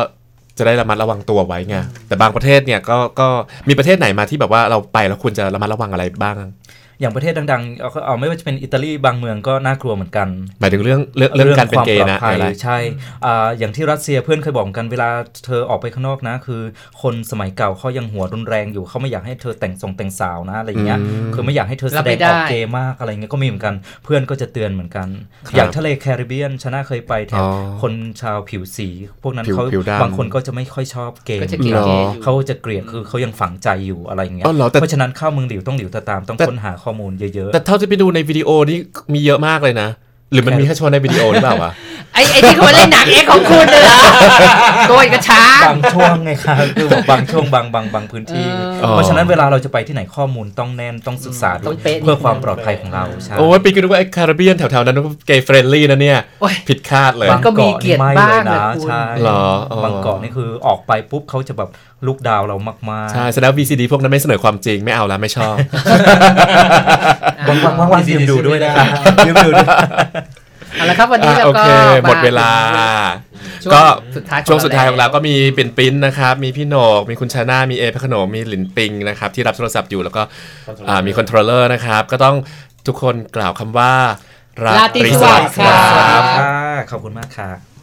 จะได้ระมัดระวังตัวไว้ไงแต่บางประเทศเนี่ยก็ก็มีประเทศไหนมาที่แบบว่าเราไปแล้วควรจะระมัดระวังอะไรบ้าง อย่างประเทศดังๆเอาเอาไม่ว่าจะเป็นอิตาลีบางเมืองก็น่ากลัวเหมือนกันหมายถึงเรื่องเรื่องเรื่องการเป็นเกย์นะความปลอดภัยอะไรใช่อ่าอย่างที่รัสเซียเพื่อนเคยบอกกันเวลาเธอออกไปข้างนอกนะ คือ คนสมัยเก่าเขายังหัวรุนแรงอยู่เขาไม่อยากให้เธอแต่งทรงแต่งสาวนะอะไรอย่างเงี้ยอืมคือไม่อยากให้เธอแสรับดไม่งได้ออกเกย์มากอะไรเงี้ยก็มีเหมือนกัน เพื่อนก็จะเตือนเหมือนกันครับอย่างทะเลแคริบเบียนชนะเคยไปแถอ๋บอคนชาวผิวสี พวกนั้นผิวเขาผิวดำบางคนก็จะไม่ค่อยชอบเกย์ก็จะเกลียดหรอเกย์อยู่เขาจะเกลียดคือเขายังฝังใจอยู่อะไรอย่างเงี้ยอ๋อเหรอแต่เพราะฉะนั้นเข้าเมืองหลิวต้องหลิวตาตามต้องแต่ค้นหาข้อมูลเยอะแต่เท่าที่ไปดูในวิดีโอนี่มีเยอะมากเลยนะ หรือมันมีแค่โชว์ในวิดีโอหรือเปล่าวะ ไอ้ไอ้ที่เขามาเล่นหนังเอ็กของคุณเลยเหรอโกยกระช้าๆบางช่วงไงครับคือแบบบางช่วงบางบางบางพื้นที่เออเพราะฉะนั้นเวลาเราจะไปที่ไหนข้อมูลต้องแน่นต้องศึกษาด้ต้วอยงเป๊ะนิดเพื่อความปลอดภัยของเราใช่โอ้ยปีกันดูว่าไอ้คาริเบียนแถวๆนั้นเกย์เฟรนลี่นะเนี่ยโอ้ยผิดคาดเลยบางก็มีเกียรติบ้างนะนะคุณใช่เหรออ๋อบางเกาะนี่คือออกไปปุ๊บเขาจะแบบลุกดาวเรามากๆใช่แสดงว่า VCD พวกนั้นไม่เสนอความจริงไม่เอาแล้วไม่ชอบวางวางวางวางยืมดูด้วยนะครับยืมดูด้วย เอาละครับวันนี้อะเราโอก็เคหมดเวลาช่วงก็สุดท้ายช่วงสุดท้ายของเราก็มีปิ่นปิ้นนะครับ มีพี่โหนก มีคุณชาน่ามีเอพระโขนงมีหลินปิงนะครับ ที่รับโทรศัพท์อยู่แล้วก็อ่ามีคอนโทรลเลอร์นะครับ ก็ต้องทุกคนกล่าวคำว่าราราตรีสวัสดิ์คครัรับค่ะขอบคุณมากค่ะ